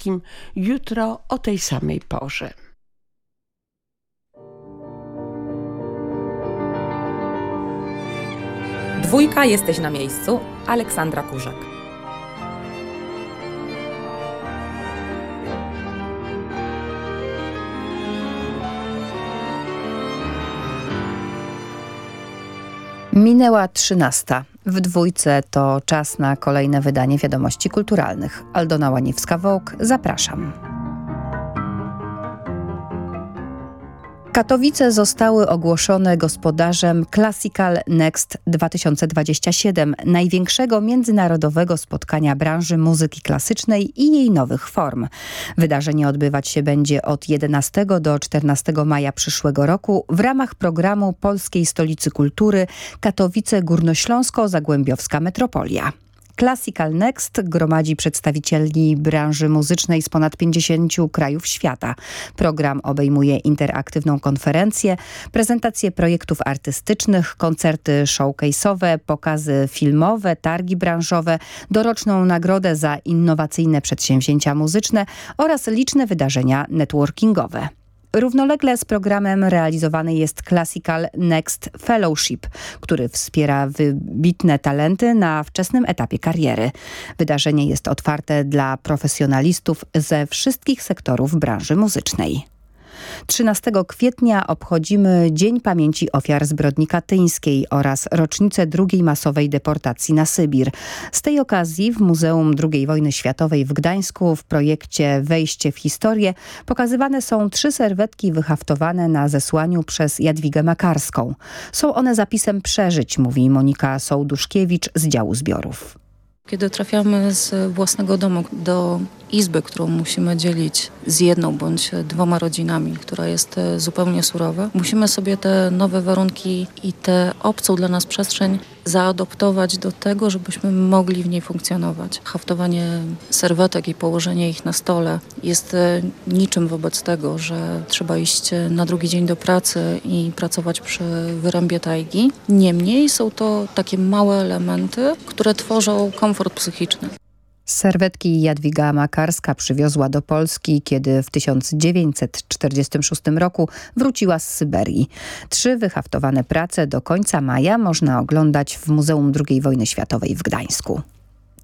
wszystkim jutro o tej samej porze. Dwójka jesteś na miejscu. Aleksandra Kurzak. Minęła trzynasta. W dwójce to czas na kolejne wydanie wiadomości kulturalnych. Aldona Łaniewska-Wołk, zapraszam. Katowice zostały ogłoszone gospodarzem Classical Next 2027, największego międzynarodowego spotkania branży muzyki klasycznej i jej nowych form. Wydarzenie odbywać się będzie od 11 do 14 maja przyszłego roku w ramach programu Polskiej Stolicy Kultury Katowice Górnośląsko-Zagłębiowska Metropolia. Classical Next gromadzi przedstawicieli branży muzycznej z ponad 50 krajów świata. Program obejmuje interaktywną konferencję, prezentacje projektów artystycznych, koncerty showcase'owe, pokazy filmowe, targi branżowe, doroczną nagrodę za innowacyjne przedsięwzięcia muzyczne oraz liczne wydarzenia networkingowe. Równolegle z programem realizowany jest Classical Next Fellowship, który wspiera wybitne talenty na wczesnym etapie kariery. Wydarzenie jest otwarte dla profesjonalistów ze wszystkich sektorów branży muzycznej. 13 kwietnia obchodzimy Dzień Pamięci Ofiar Zbrodni Katyńskiej oraz rocznicę drugiej masowej deportacji na Sybir. Z tej okazji w Muzeum II Wojny Światowej w Gdańsku w projekcie Wejście w historię pokazywane są trzy serwetki wyhaftowane na zesłaniu przez Jadwigę Makarską. Są one zapisem przeżyć, mówi Monika Sołduszkiewicz z działu zbiorów. Kiedy trafiamy z własnego domu do izby, którą musimy dzielić z jedną bądź dwoma rodzinami, która jest e, zupełnie surowa, musimy sobie te nowe warunki i tę obcą dla nas przestrzeń zaadoptować do tego, żebyśmy mogli w niej funkcjonować. Haftowanie serwetek i położenie ich na stole jest e, niczym wobec tego, że trzeba iść e, na drugi dzień do pracy i pracować przy wyrębie tajgi. Niemniej są to takie małe elementy, które tworzą komfort psychiczny. Serwetki Jadwiga Makarska przywiozła do Polski, kiedy w 1946 roku wróciła z Syberii. Trzy wyhaftowane prace do końca maja można oglądać w Muzeum II Wojny Światowej w Gdańsku.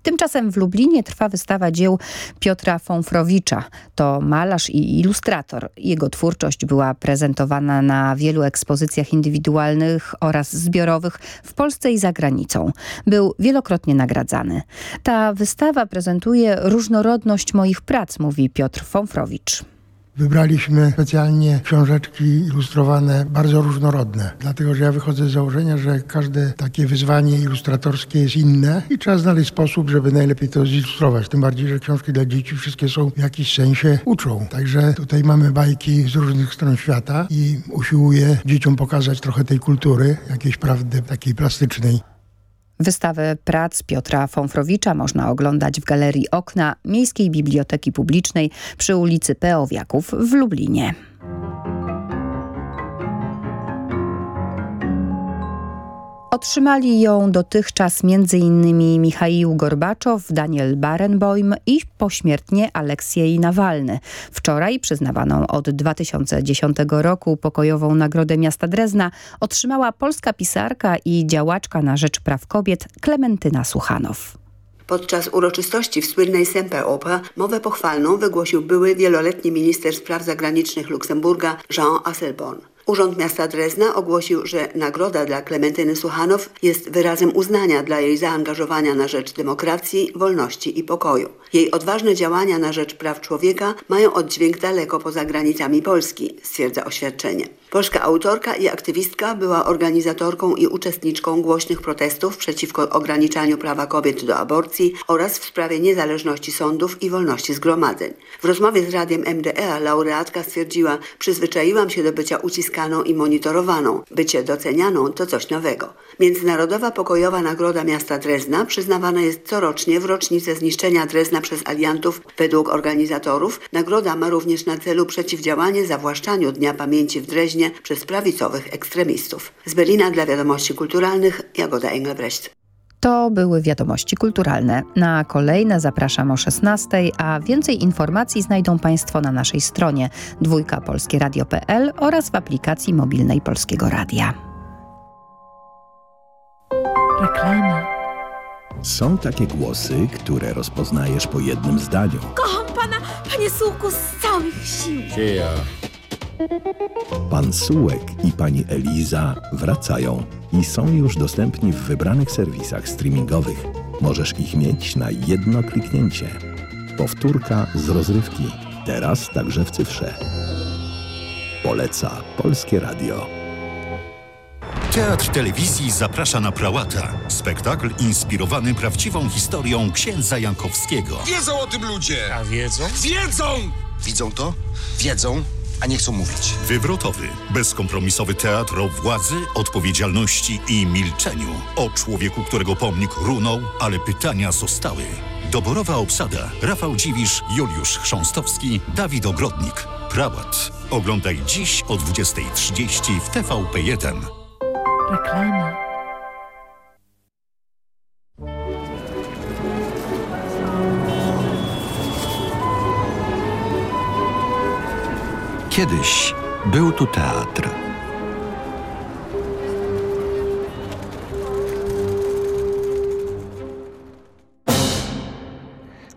Tymczasem w Lublinie trwa wystawa dzieł Piotra Fonfrowicza. To malarz i ilustrator. Jego twórczość była prezentowana na wielu ekspozycjach indywidualnych oraz zbiorowych w Polsce i za granicą. Był wielokrotnie nagradzany. Ta wystawa prezentuje różnorodność moich prac, mówi Piotr Fonfrowicz. Wybraliśmy specjalnie książeczki ilustrowane, bardzo różnorodne, dlatego że ja wychodzę z założenia, że każde takie wyzwanie ilustratorskie jest inne i trzeba znaleźć sposób, żeby najlepiej to zilustrować. Tym bardziej, że książki dla dzieci wszystkie są w jakiś sensie uczą. Także tutaj mamy bajki z różnych stron świata i usiłuję dzieciom pokazać trochę tej kultury, jakiejś prawdy takiej plastycznej. Wystawę prac Piotra Fonfrowicza można oglądać w Galerii Okna Miejskiej Biblioteki Publicznej przy ulicy Peowiaków w Lublinie. Otrzymali ją dotychczas m.in. Michaił Gorbaczow, Daniel Barenboim i pośmiertnie Aleksiej Nawalny. Wczoraj przyznawaną od 2010 roku pokojową Nagrodę Miasta Drezna otrzymała polska pisarka i działaczka na rzecz praw kobiet Klementyna Suchanow. Podczas uroczystości w słynnej Semper Opera mowę pochwalną wygłosił były wieloletni minister spraw zagranicznych Luksemburga Jean Asselborn. Urząd Miasta Drezna ogłosił, że nagroda dla Klementyny Suchanow jest wyrazem uznania dla jej zaangażowania na rzecz demokracji, wolności i pokoju. Jej odważne działania na rzecz praw człowieka mają oddźwięk daleko poza granicami Polski, stwierdza oświadczenie. Polska autorka i aktywistka była organizatorką i uczestniczką głośnych protestów przeciwko ograniczaniu prawa kobiet do aborcji oraz w sprawie niezależności sądów i wolności zgromadzeń. W rozmowie z radiem MDR laureatka stwierdziła, przyzwyczaiłam się do bycia uciskaną i monitorowaną. Bycie docenianą to coś nowego. Międzynarodowa Pokojowa Nagroda Miasta Drezna przyznawana jest corocznie w rocznicę zniszczenia Drezna przez aliantów według organizatorów. Nagroda ma również na celu przeciwdziałanie zawłaszczaniu Dnia Pamięci w Dreźnie przez prawicowych ekstremistów. Z Berlina dla wiadomości kulturalnych Jagoda Engelbrecht. To były wiadomości kulturalne. Na kolejne zapraszam o 16, a więcej informacji znajdą Państwo na naszej stronie dwójkapolskieradio.pl oraz w aplikacji mobilnej Polskiego Radia. Reklama. Są takie głosy, które rozpoznajesz po jednym zdaniu. Kocham pana, panie Sułku, z całych sił. Dzieja. Pan Sułek i pani Eliza wracają i są już dostępni w wybranych serwisach streamingowych. Możesz ich mieć na jedno kliknięcie. Powtórka z rozrywki. Teraz także w cyfrze. Poleca Polskie Radio. Teatr Telewizji zaprasza na Prałata. Spektakl inspirowany prawdziwą historią księdza Jankowskiego. Wiedzą o tym ludzie! A wiedzą? Wiedzą! Widzą to? Wiedzą, a nie chcą mówić. Wywrotowy, bezkompromisowy teatr o władzy, odpowiedzialności i milczeniu. O człowieku, którego pomnik runął, ale pytania zostały. Doborowa obsada. Rafał Dziwisz, Juliusz Chrząstowski, Dawid Ogrodnik. Prałat. Oglądaj dziś o 20.30 w TVP1. Reklama. Kiedyś był tu teatr.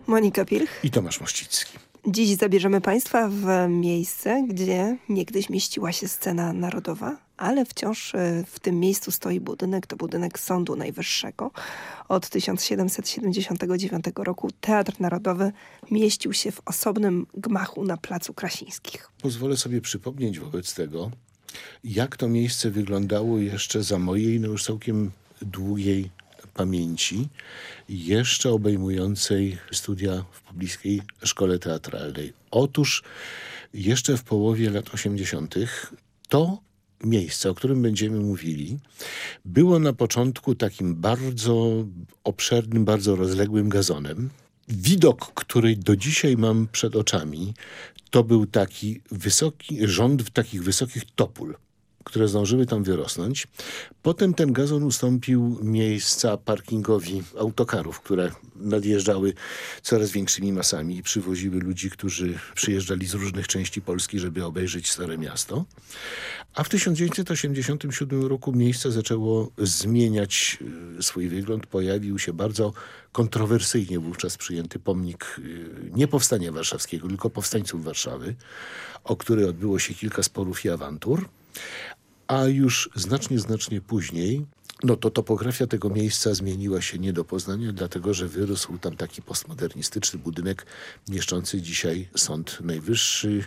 Monika Pilch. I Tomasz Mościcki. Dziś zabierzemy Państwa w miejsce, gdzie niegdyś mieściła się scena narodowa, ale wciąż e, w tym miejscu stoi budynek, to budynek Sądu Najwyższego. Od 1779 roku Teatr Narodowy mieścił się w osobnym gmachu na Placu Krasińskich. Pozwolę sobie przypomnieć wobec tego, jak to miejsce wyglądało jeszcze za mojej, no już całkiem długiej pamięci, jeszcze obejmującej studia w Pobliskiej Szkole Teatralnej. Otóż jeszcze w połowie lat 80. to miejsce, o którym będziemy mówili, było na początku takim bardzo obszernym, bardzo rozległym gazonem. Widok, który do dzisiaj mam przed oczami, to był taki wysoki rząd takich wysokich topól które zdążyły tam wyrosnąć. Potem ten gazon ustąpił miejsca parkingowi autokarów, które nadjeżdżały coraz większymi masami i przywoziły ludzi, którzy przyjeżdżali z różnych części Polski, żeby obejrzeć Stare Miasto. A w 1987 roku miejsce zaczęło zmieniać y, swój wygląd. Pojawił się bardzo kontrowersyjnie wówczas przyjęty pomnik y, nie powstania warszawskiego, tylko powstańców Warszawy, o który odbyło się kilka sporów i awantur. A już znacznie, znacznie później no to topografia tego miejsca zmieniła się nie do poznania, dlatego że wyrósł tam taki postmodernistyczny budynek mieszczący dzisiaj Sąd Najwyższy,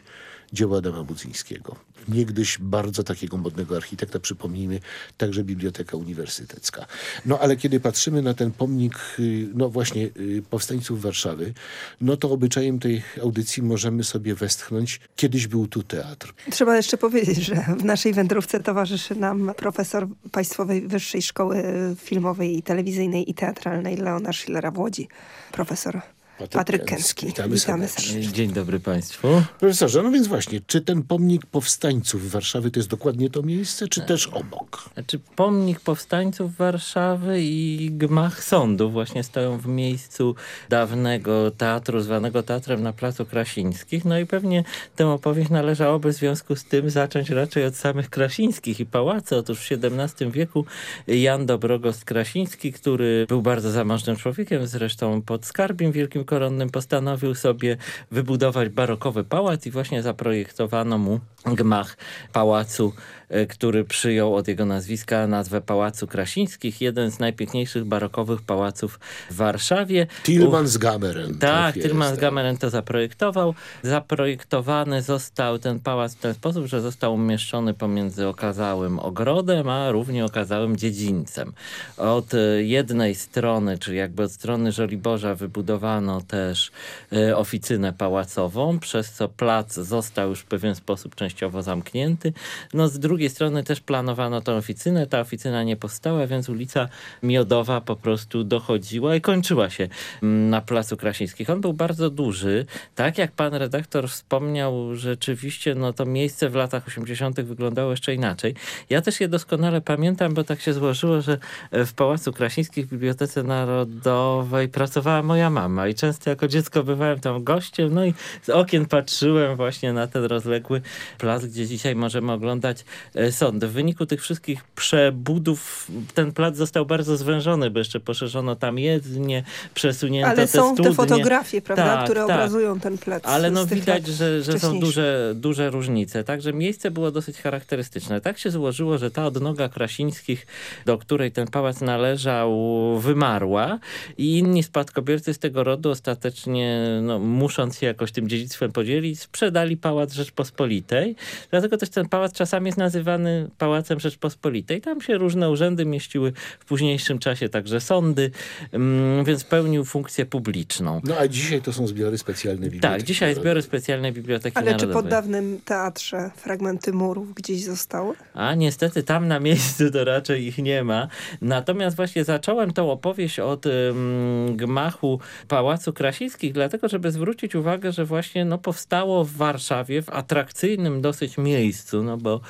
dzieła Adama Budzyńskiego. Niegdyś bardzo takiego modnego architekta, przypomnijmy, także Biblioteka Uniwersytecka. No ale kiedy patrzymy na ten pomnik, y, no właśnie y, powstańców Warszawy, no to obyczajem tej audycji możemy sobie westchnąć, kiedyś był tu teatr. Trzeba jeszcze powiedzieć, że w naszej wędrówce towarzyszy nam profesor Państwowej Wyższej Szkoły Filmowej i Telewizyjnej i Teatralnej Leona Schillera w Łodzi. Profesor Patryk Kęski. Witamy, Witamy serdecznie. Dzień dobry Państwu. Profesorze, no więc właśnie, czy ten pomnik powstańców Warszawy to jest dokładnie to miejsce, czy też obok? Znaczy pomnik powstańców Warszawy i gmach sądu właśnie stoją w miejscu dawnego teatru, zwanego teatrem na Placu Krasińskich. No i pewnie tę opowieść należałoby w związku z tym zacząć raczej od samych Krasińskich i pałacy. Otóż w XVII wieku Jan Dobrogost Krasiński, który był bardzo zamożnym człowiekiem, zresztą pod Skarbim Wielkim koronnym postanowił sobie wybudować barokowy pałac i właśnie zaprojektowano mu gmach pałacu, który przyjął od jego nazwiska nazwę Pałacu Krasińskich, jeden z najpiękniejszych barokowych pałaców w Warszawie. Tillmans-Gammeren. Tak, tak Tillmans-Gammeren to zaprojektował. Zaprojektowany został ten pałac w ten sposób, że został umieszczony pomiędzy okazałym ogrodem, a równie okazałym dziedzińcem. Od e, jednej strony, czyli jakby od strony Żoliborza wybudowano też e, oficynę pałacową, przez co plac został już w pewien sposób częściowo zamknięty. No z drugiej drugiej strony też planowano tę oficynę, ta oficyna nie powstała, więc ulica Miodowa po prostu dochodziła i kończyła się mm, na Placu Krasińskich. On był bardzo duży. Tak jak pan redaktor wspomniał, rzeczywiście no to miejsce w latach 80. wyglądało jeszcze inaczej. Ja też je doskonale pamiętam, bo tak się złożyło, że w Pałacu Krasińskich w Bibliotece Narodowej pracowała moja mama i często jako dziecko bywałem tam gościem, no i z okien patrzyłem właśnie na ten rozległy plac, gdzie dzisiaj możemy oglądać e, sądy. W wyniku tych wszystkich przebudów ten plac został bardzo zwężony, bo jeszcze poszerzono tam jezdnie, przesunięto Ale te są studnie. te fotografie, prawda, Tak, które tak. obrazują ten plac. Ale no widać, że, że są duże, duże różnice. Także miejsce było dosyć charakterystyczne. Tak się złożyło, że ta odnoga Krasińskich, do której ten pałac należał, wymarła i inni spadkobiercy z tego rodu ostatecznie, no, musząc się jakoś tym dziedzictwem podzielić, sprzedali Pałac Rzeczpospolitej. Dlatego też ten pałac czasami jest nazywany Pałacem Rzeczpospolitej. Tam się różne urzędy mieściły w późniejszym czasie, także sądy, mm, więc pełnił funkcję publiczną. No a dzisiaj to są zbiory specjalne biblioteki. Tak, dzisiaj zbiory specjalnej Biblioteki Ale czy Narodowej. po dawnym teatrze fragmenty murów gdzieś zostały? A niestety tam na miejscu to raczej ich nie ma. Natomiast właśnie zacząłem tą opowieść od ym, gmachu Pałacu Krasińskich, dlatego żeby zwrócić uwagę, że właśnie no, powstało w Warszawie w atrakcyjnym dosyć miejscu, no bo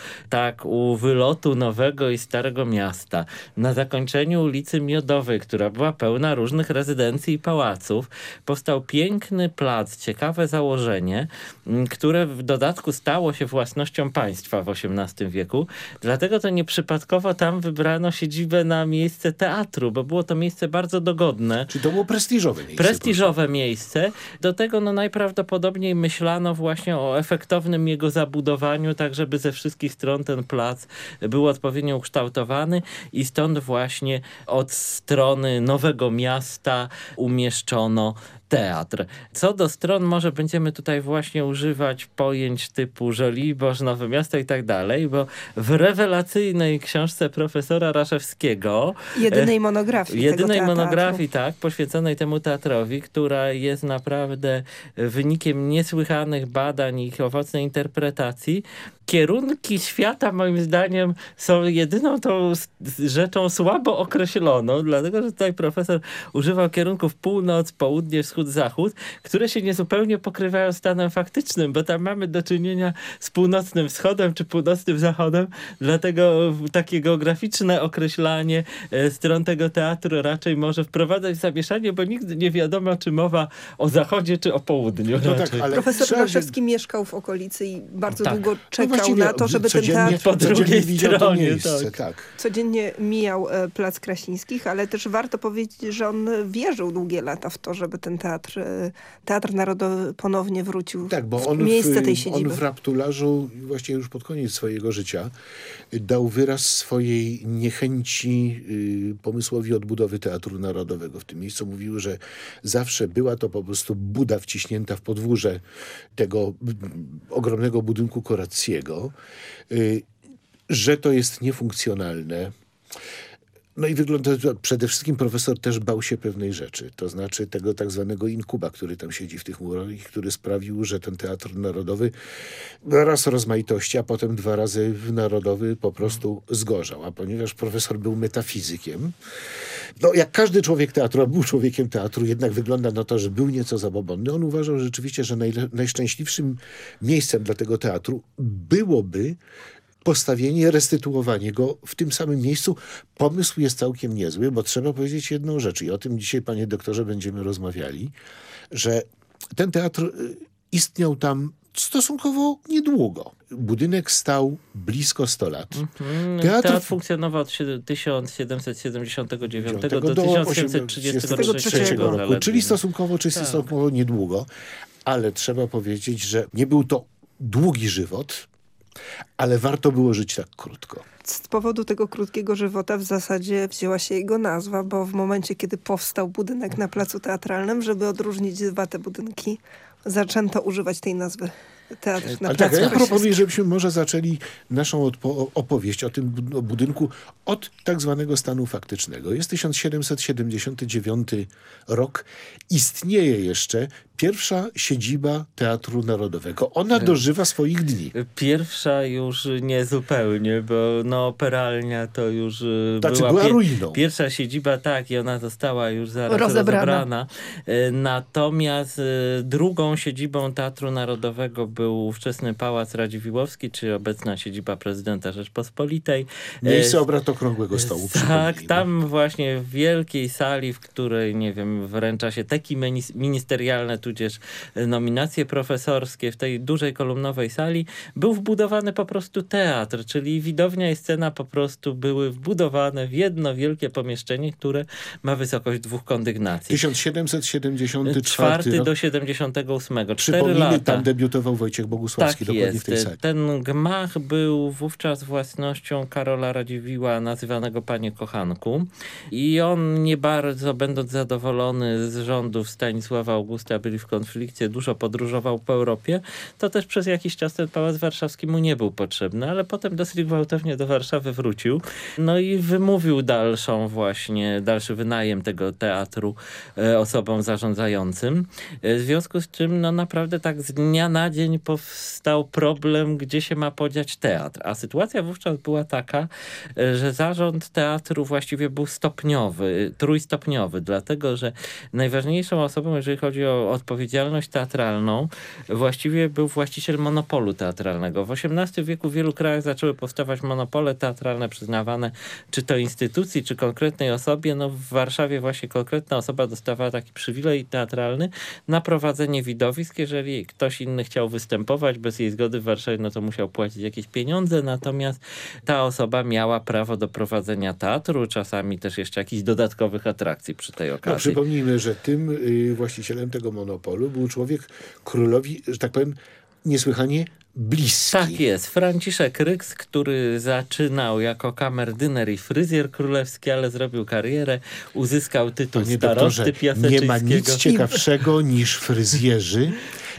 tak u wylotu Nowego i Starego Miasta, na zakończeniu ulicy Miodowej, która była pełna różnych rezydencji i pałaców, powstał piękny plac, ciekawe założenie, m, które w dodatku stało się własnością państwa w XVIII wieku. Dlatego to nieprzypadkowo tam wybrano siedzibę na miejsce teatru, bo było to miejsce bardzo dogodne. Czy to było prestiżowe miejsce? Prestiżowe miejsce. Do tego no najprawdopodobniej myślano właśnie o efektownym jego zabudowaniu, tak żeby ze wszystkich stron ten plac był odpowiednio ukształtowany i stąd właśnie od strony Nowego Miasta umieszczono teatr. Co do stron, może będziemy tutaj właśnie używać pojęć typu Żoliborz, Nowe Miasto i tak dalej, bo w rewelacyjnej książce profesora Raszewskiego Jedynej e, monografii Jedynej monografii, tak, poświęconej temu teatrowi, która jest naprawdę wynikiem niesłychanych badań i ich owocnej interpretacji. Kierunki świata moim zdaniem są jedyną tą rzeczą słabo określoną, dlatego że tutaj profesor używał kierunków północ, południe, wschód, zachód, które się niezupełnie pokrywają stanem faktycznym, bo tam mamy do czynienia z północnym wschodem czy północnym zachodem, dlatego takie geograficzne określanie e, stron tego teatru raczej może wprowadzać zamieszanie, bo nigdy nie wiadomo, czy mowa o zachodzie, czy o południu. No tak, ale Profesor się- Raszewski mieszkał w okolicy i bardzo Tak. długo No czekał właściwie na to, żeby ten teatr Po codziennie drugiej stronie, miejsce, tak. tak. codziennie mijał e, Plac Krasińskich, ale też warto powiedzieć, że on wierzył długie lata w to, żeby ten teatr, e, Teatr Narodowy ponownie wrócił Tak, bo w on miejsce w, tej on siedziby. w Raptularzu właśnie już pod koniec swojego życia dał wyraz swojej niechęci y, pomysłowi odbudowy Teatru Narodowego. W tym miejscu mówił, że zawsze była to po prostu buda wciśnięta w podwórze tego ogromnego budynku Korackiego, y, że to jest niefunkcjonalne. No i wygląda, przede wszystkim profesor też bał się pewnej rzeczy, to znaczy tego tak zwanego inkuba, który tam siedzi w tych murach i który sprawił, że ten teatr narodowy raz rozmaitości, a potem dwa razy w narodowy po prostu zgorzał. A ponieważ profesor był metafizykiem, no jak każdy człowiek teatru, a był człowiekiem teatru, jednak wygląda na to, że był nieco zabobonny. On uważał rzeczywiście, że najszczęśliwszym miejscem dla tego teatru byłoby postawienie, restytuowanie go w tym samym miejscu. Pomysł jest całkiem niezły, bo trzeba powiedzieć jedną rzecz i o tym dzisiaj, panie doktorze, będziemy rozmawiali, że ten teatr y, istniał tam stosunkowo niedługo. Budynek stał blisko 100 lat. Mm, Teatr- Teatr, funkcjonował od siedem- 1779 do, do 1833 roku. roku, czyli stosunkowo, czyli Tak. stosunkowo niedługo. Ale trzeba powiedzieć, że nie był to długi żywot, ale warto było żyć tak krótko. Z powodu tego krótkiego żywota w zasadzie wzięła się jego nazwa, bo w momencie, kiedy powstał budynek na placu teatralnym, żeby odróżnić dwa te budynki, zaczęto używać tej nazwy Teatr na Ale tak, ja proponuję, żebyśmy może zaczęli naszą opowieść o tym o budynku od tak zwanego stanu faktycznego. Jest 1779 rok. Istnieje jeszcze pierwsza siedziba Teatru Narodowego. Ona dożywa swoich dni. Pierwsza już nie zupełnie, bo no operalnia to już y, Znaczy, była, była ruiną. Pierwsza siedziba, tak, i ona została już zaraz Rozebrana. rozebrana. Y, Natomiast y, drugą siedzibą Teatru Narodowego był ówczesny Pałac Radziwiłłowski, czy obecna siedziba prezydenta Rzeczpospolitej. Miejsce Y, obrad Okrągłego Stołu. tak, tam właśnie w wielkiej sali, w której, nie wiem, wręcza się teki minis- ministerialne, tudzież nominacje profesorskie, w tej dużej kolumnowej sali, był wbudowany po prostu teatr, czyli widownia i scena po prostu były wbudowane w jedno wielkie pomieszczenie, które ma wysokość dwóch kondygnacji. 1774 Czwarty rok. do 78. Cztery Przypomnijmy, lata. tam debiutował Wojciech Bogusławski, Tak dokładnie jest. w tej sali. Ten gmach był wówczas własnością Karola Radziwiła, nazywanego Panie Kochanku. I on nie bardzo, będąc zadowolony z rządów Stanisława Augusta, byli w konflikcie, dużo podróżował po Europie. To też przez jakiś czas ten Pałac Warszawski mu nie był potrzebny, ale potem dosyć gwałtownie do Warszawy wrócił. No i wymówił dalszą właśnie, dalszy wynajem tego teatru e, osobom zarządzającym. E, W związku z czym no naprawdę tak z dnia na dzień powstał problem, gdzie się ma podziać teatr. A sytuacja wówczas była taka, e, że zarząd teatru właściwie był stopniowy, trójstopniowy, dlatego że najważniejszą osobą, jeżeli chodzi o odpowiedzialność teatralną, właściwie był właściciel monopolu teatralnego. W XVIII wieku w wielu krajach zaczęły powstawać monopole teatralne przyznawane czy to instytucji, czy konkretnej osobie. No w Warszawie właśnie konkretna osoba dostawała taki przywilej teatralny na prowadzenie widowisk. Jeżeli ktoś inny chciał występować bez jej zgody w Warszawie, no to musiał płacić jakieś pieniądze, natomiast ta osoba miała prawo do prowadzenia teatru, czasami też jeszcze jakichś dodatkowych atrakcji przy tej No, okazji. przypomnijmy, że tym y, właścicielem tego monopolu był człowiek królowi, że tak powiem, niesłychanie bliski. Tak jest. Franciszek Ryks, który zaczynał jako kamerdyner i fryzjer królewski, ale zrobił karierę, uzyskał tytuł Panie starosty piaseczyńskiego. nie ma nic ciekawszego niż fryzjerzy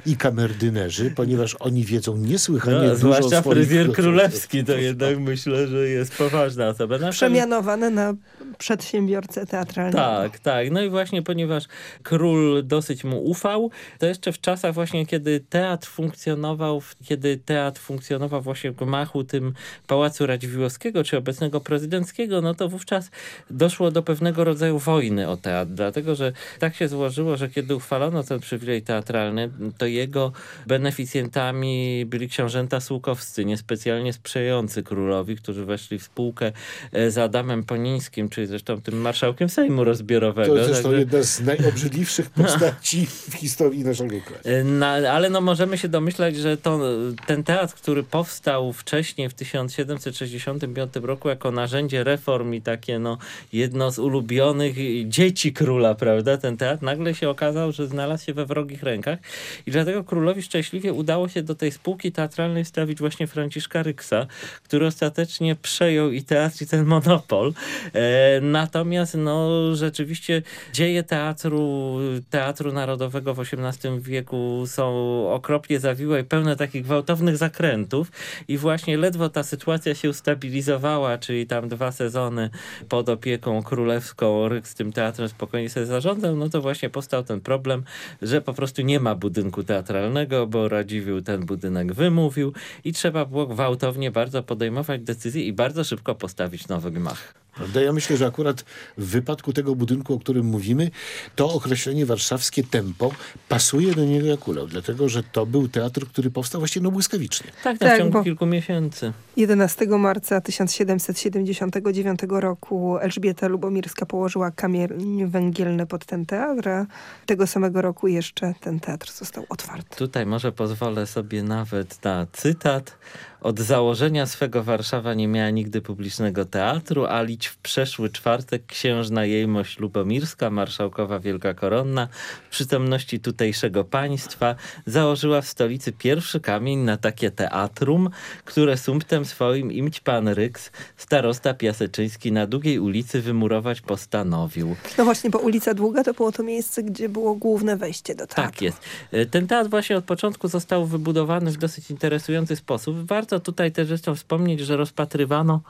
i kamerdynerzy, ponieważ oni wiedzą niesłychanie No, dużo zwłaszcza fryzjer królewski, to jednak myślę, że jest poważna osoba. Na Przemianowane na przedsiębiorcę teatralnego. Tak, tak. No i właśnie ponieważ król dosyć mu ufał, to jeszcze w czasach właśnie, kiedy teatr funkcjonował, w- kiedy teatr funkcjonował właśnie w gmachu tym Pałacu Radziwiłłowskiego, czy obecnego prezydenckiego, no to wówczas doszło do pewnego rodzaju wojny o teatr, dlatego, że tak się złożyło, że kiedy uchwalono ten przywilej teatralny, to jego beneficjentami byli książęta słukowscy, niespecjalnie sprzyjający królowi, którzy weszli w spółkę e, z Adamem Ponińskim, czyli zresztą tym marszałkiem Sejmu rozbiorowego. To zresztą Także- jedna z najobrzydliwszych postaci w historii naszego kraju. E, ale no możemy się domyślać, że to, ten teatr, który powstał wcześniej w 1765 roku jako narzędzie reform i takie no jedno z ulubionych dzieci króla, prawda, ten teatr, nagle się okazał, że znalazł się we wrogich rękach i dlatego królowi szczęśliwie udało się do tej spółki teatralnej wstawić właśnie Franciszka Ryksa, który ostatecznie przejął i teatr i ten monopol. E, natomiast no rzeczywiście dzieje teatru, teatru narodowego w XVIII wieku są okropnie zawiłe i pełne takich gwałtownych zakrętów i właśnie ledwo ta sytuacja się ustabilizowała, czyli tam dwa sezony pod opieką królewską Ryk z tym teatrem spokojnie sobie zarządzał, no to właśnie powstał ten problem, że po prostu nie ma budynku teatralnego, bo Radziwiłł ten budynek wymówił i trzeba było gwałtownie bardzo podejmować decyzje i bardzo szybko postawić nowy gmach. Prawda? Ja myślę, że akurat w wypadku tego budynku, o którym mówimy, to określenie warszawskie tempo pasuje do niego jak ulał, dlatego że to był teatr, który powstał właściwie no błyskawicznie. Tak, na Tak, ciągu bo- kilku miesięcy. 11 marca 1779 roku Elżbieta Lubomirska położyła kamień węgielny pod ten teatr, a tego samego roku jeszcze ten teatr został otwarty. Tutaj może pozwolę sobie nawet na cytat. Od założenia swego Warszawa nie miała nigdy publicznego teatru, a w przeszły czwartek księżna jejmość Lubomirska, marszałkowa Wielka Koronna, w przytomności tutejszego państwa, założyła w stolicy pierwszy kamień na takie teatrum, które sumptem swoim imć pan Ryks, starosta piaseczyński na Długiej ulicy wymurować postanowił. No właśnie, bo ulica Długa to było to miejsce, gdzie było główne wejście do teatru. Tak jest. E, Ten teatr właśnie od początku został wybudowany w dosyć interesujący sposób. Warto tutaj też zresztą wspomnieć, że rozpatrywano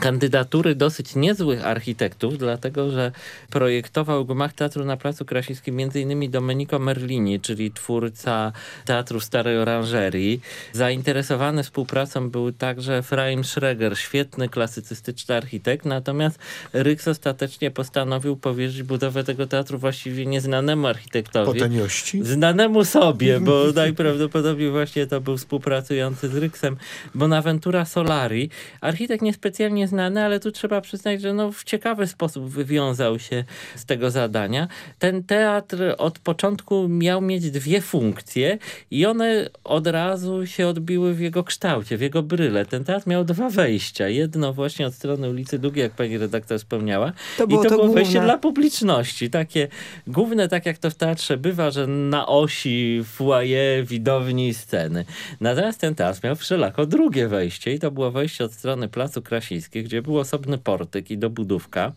kandydatury dosyć niezłych architektów, dlatego że projektował gmach Teatru na Placu Krasińskim m.in. Domenico Merlini, czyli twórca Teatru Starej Oranżerii. Zainteresowany współpracą był także Efraim Schreger, świetny klasycystyczny architekt, natomiast Ryks ostatecznie postanowił powierzyć budowę tego teatru właściwie nieznanemu architektowi. Po taniości? Znanemu sobie, bo najprawdopodobniej właśnie to był współpracujący z Ryksem. Bonaventura Solari, architekt niespecjalnie znany, ale tu trzeba przyznać, że no w ciekawy sposób wywiązał się z tego zadania. Ten teatr od początku miał mieć dwie funkcje i one od razu się odbiły w jego kształcie, w jego bryle. Ten teatr miał dwa wejścia. Jedno właśnie od strony ulicy Długiej, jak pani redaktor wspomniała. To było I to, to było główne. wejście dla publiczności. Takie główne, tak jak to w teatrze bywa, że na osi foyer, widowni i sceny. Natomiast ten teatr miał wszelako drugie wejście i to było wejście od strony Placu Krasińskiego, gdzie był osobny portyk i dobudówka.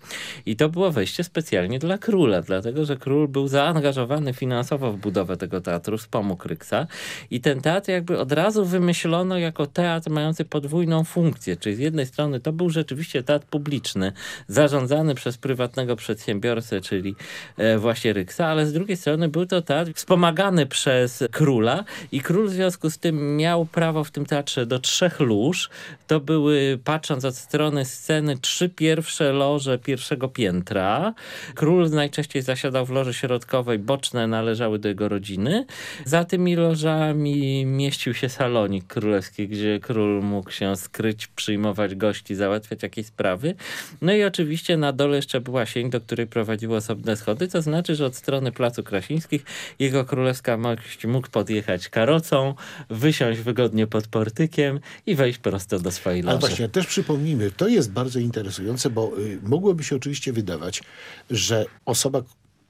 I to było wejście specjalnie dla króla, dlatego że król był zaangażowany finansowo w budowę tego teatru, wspomógł Ryksa. I ten teatr jakby od razu wymyślono jako teatr mający podwójną funkcję. Czyli z jednej strony to był rzeczywiście teatr publiczny, zarządzany przez prywatnego przedsiębiorcę, czyli e, właśnie Ryksa, ale z drugiej strony był to teatr wspomagany przez króla i król w związku z tym miał prawo w tym teatrze do trzech lóż. To były, patrząc od strony sceny, trzy pierwsze loże pierwszego piętra. Król najczęściej zasiadał w loży środkowej, boczne należały do jego rodziny. Za tymi lożami mieścił się salonik królewski, gdzie król mógł się skryć, przyjmować gości, załatwiać jakieś sprawy. No i oczywiście na dole jeszcze była sień, do której prowadziły osobne schody, to znaczy, że od strony Placu Krasińskich jego królewska mość mógł podjechać karocą, wysiąść wygodnie pod portykiem i wejść prosto do swojej loży. Ale właśnie, też przypomnijmy, to jest bardzo interesujące, bo y, mogłoby się oczywiście wydawać, że osoba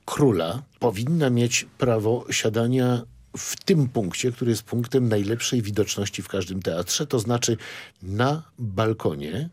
króla powinna mieć prawo siadania w tym punkcie, który jest punktem najlepszej widoczności w każdym teatrze, to znaczy na balkonie,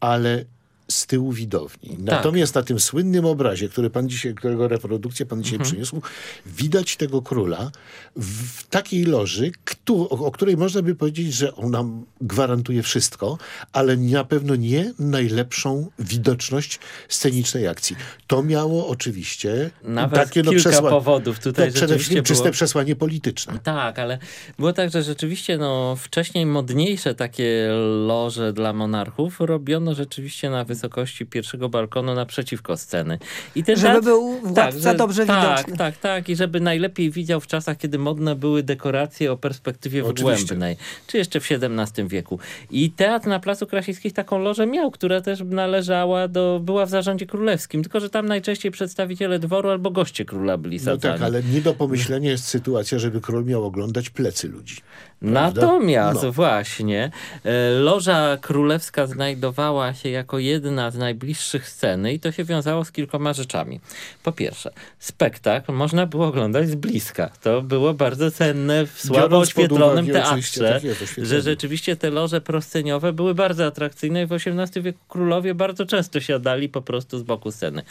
ale z tyłu widowni. Natomiast na tym słynnym obrazie, który pan dzisiaj, którego reprodukcję pan dzisiaj Mhm. przyniósł, widać tego króla w takiej loży, któ- o, o której można by powiedzieć, że ona gwarantuje wszystko, ale na pewno nie najlepszą widoczność scenicznej akcji. To miało oczywiście Nawet takie no, kilka przesła- powodów tutaj no, przede wszystkim czyste było- przesłanie polityczne. Tak, ale było tak, że rzeczywiście no, wcześniej modniejsze takie loże dla monarchów robiono rzeczywiście na wysokości pierwszego balkonu naprzeciwko sceny. I ten Żeby teatr- był władca dobrze tak, widoczny. Tak, tak. I żeby najlepiej widział w czasach, kiedy modne były dekoracje o perspektywie Oczywiście. wgłębnej. Czy jeszcze w XVII wieku. I teatr na Placu Krasińskich taką lożę miał, która też należała do, była w zarządzie królewskim. Tylko, że tam najczęściej przedstawiciele dworu albo goście króla byli No sadzani. tak, ale nie do pomyślenia jest sytuacja, żeby król miał oglądać plecy ludzi. Prawda? Natomiast No. właśnie e, Loża Królewska znajdowała się jako jedna z najbliższych sceny i to się wiązało z kilkoma rzeczami. Po pierwsze, spektakl można było oglądać z bliska. To było bardzo cenne w słabo oświetlonym teatrze, tak że rzeczywiście te loże prosceniowe były bardzo atrakcyjne i w XVIII wieku królowie bardzo często siadali po prostu z boku sceny.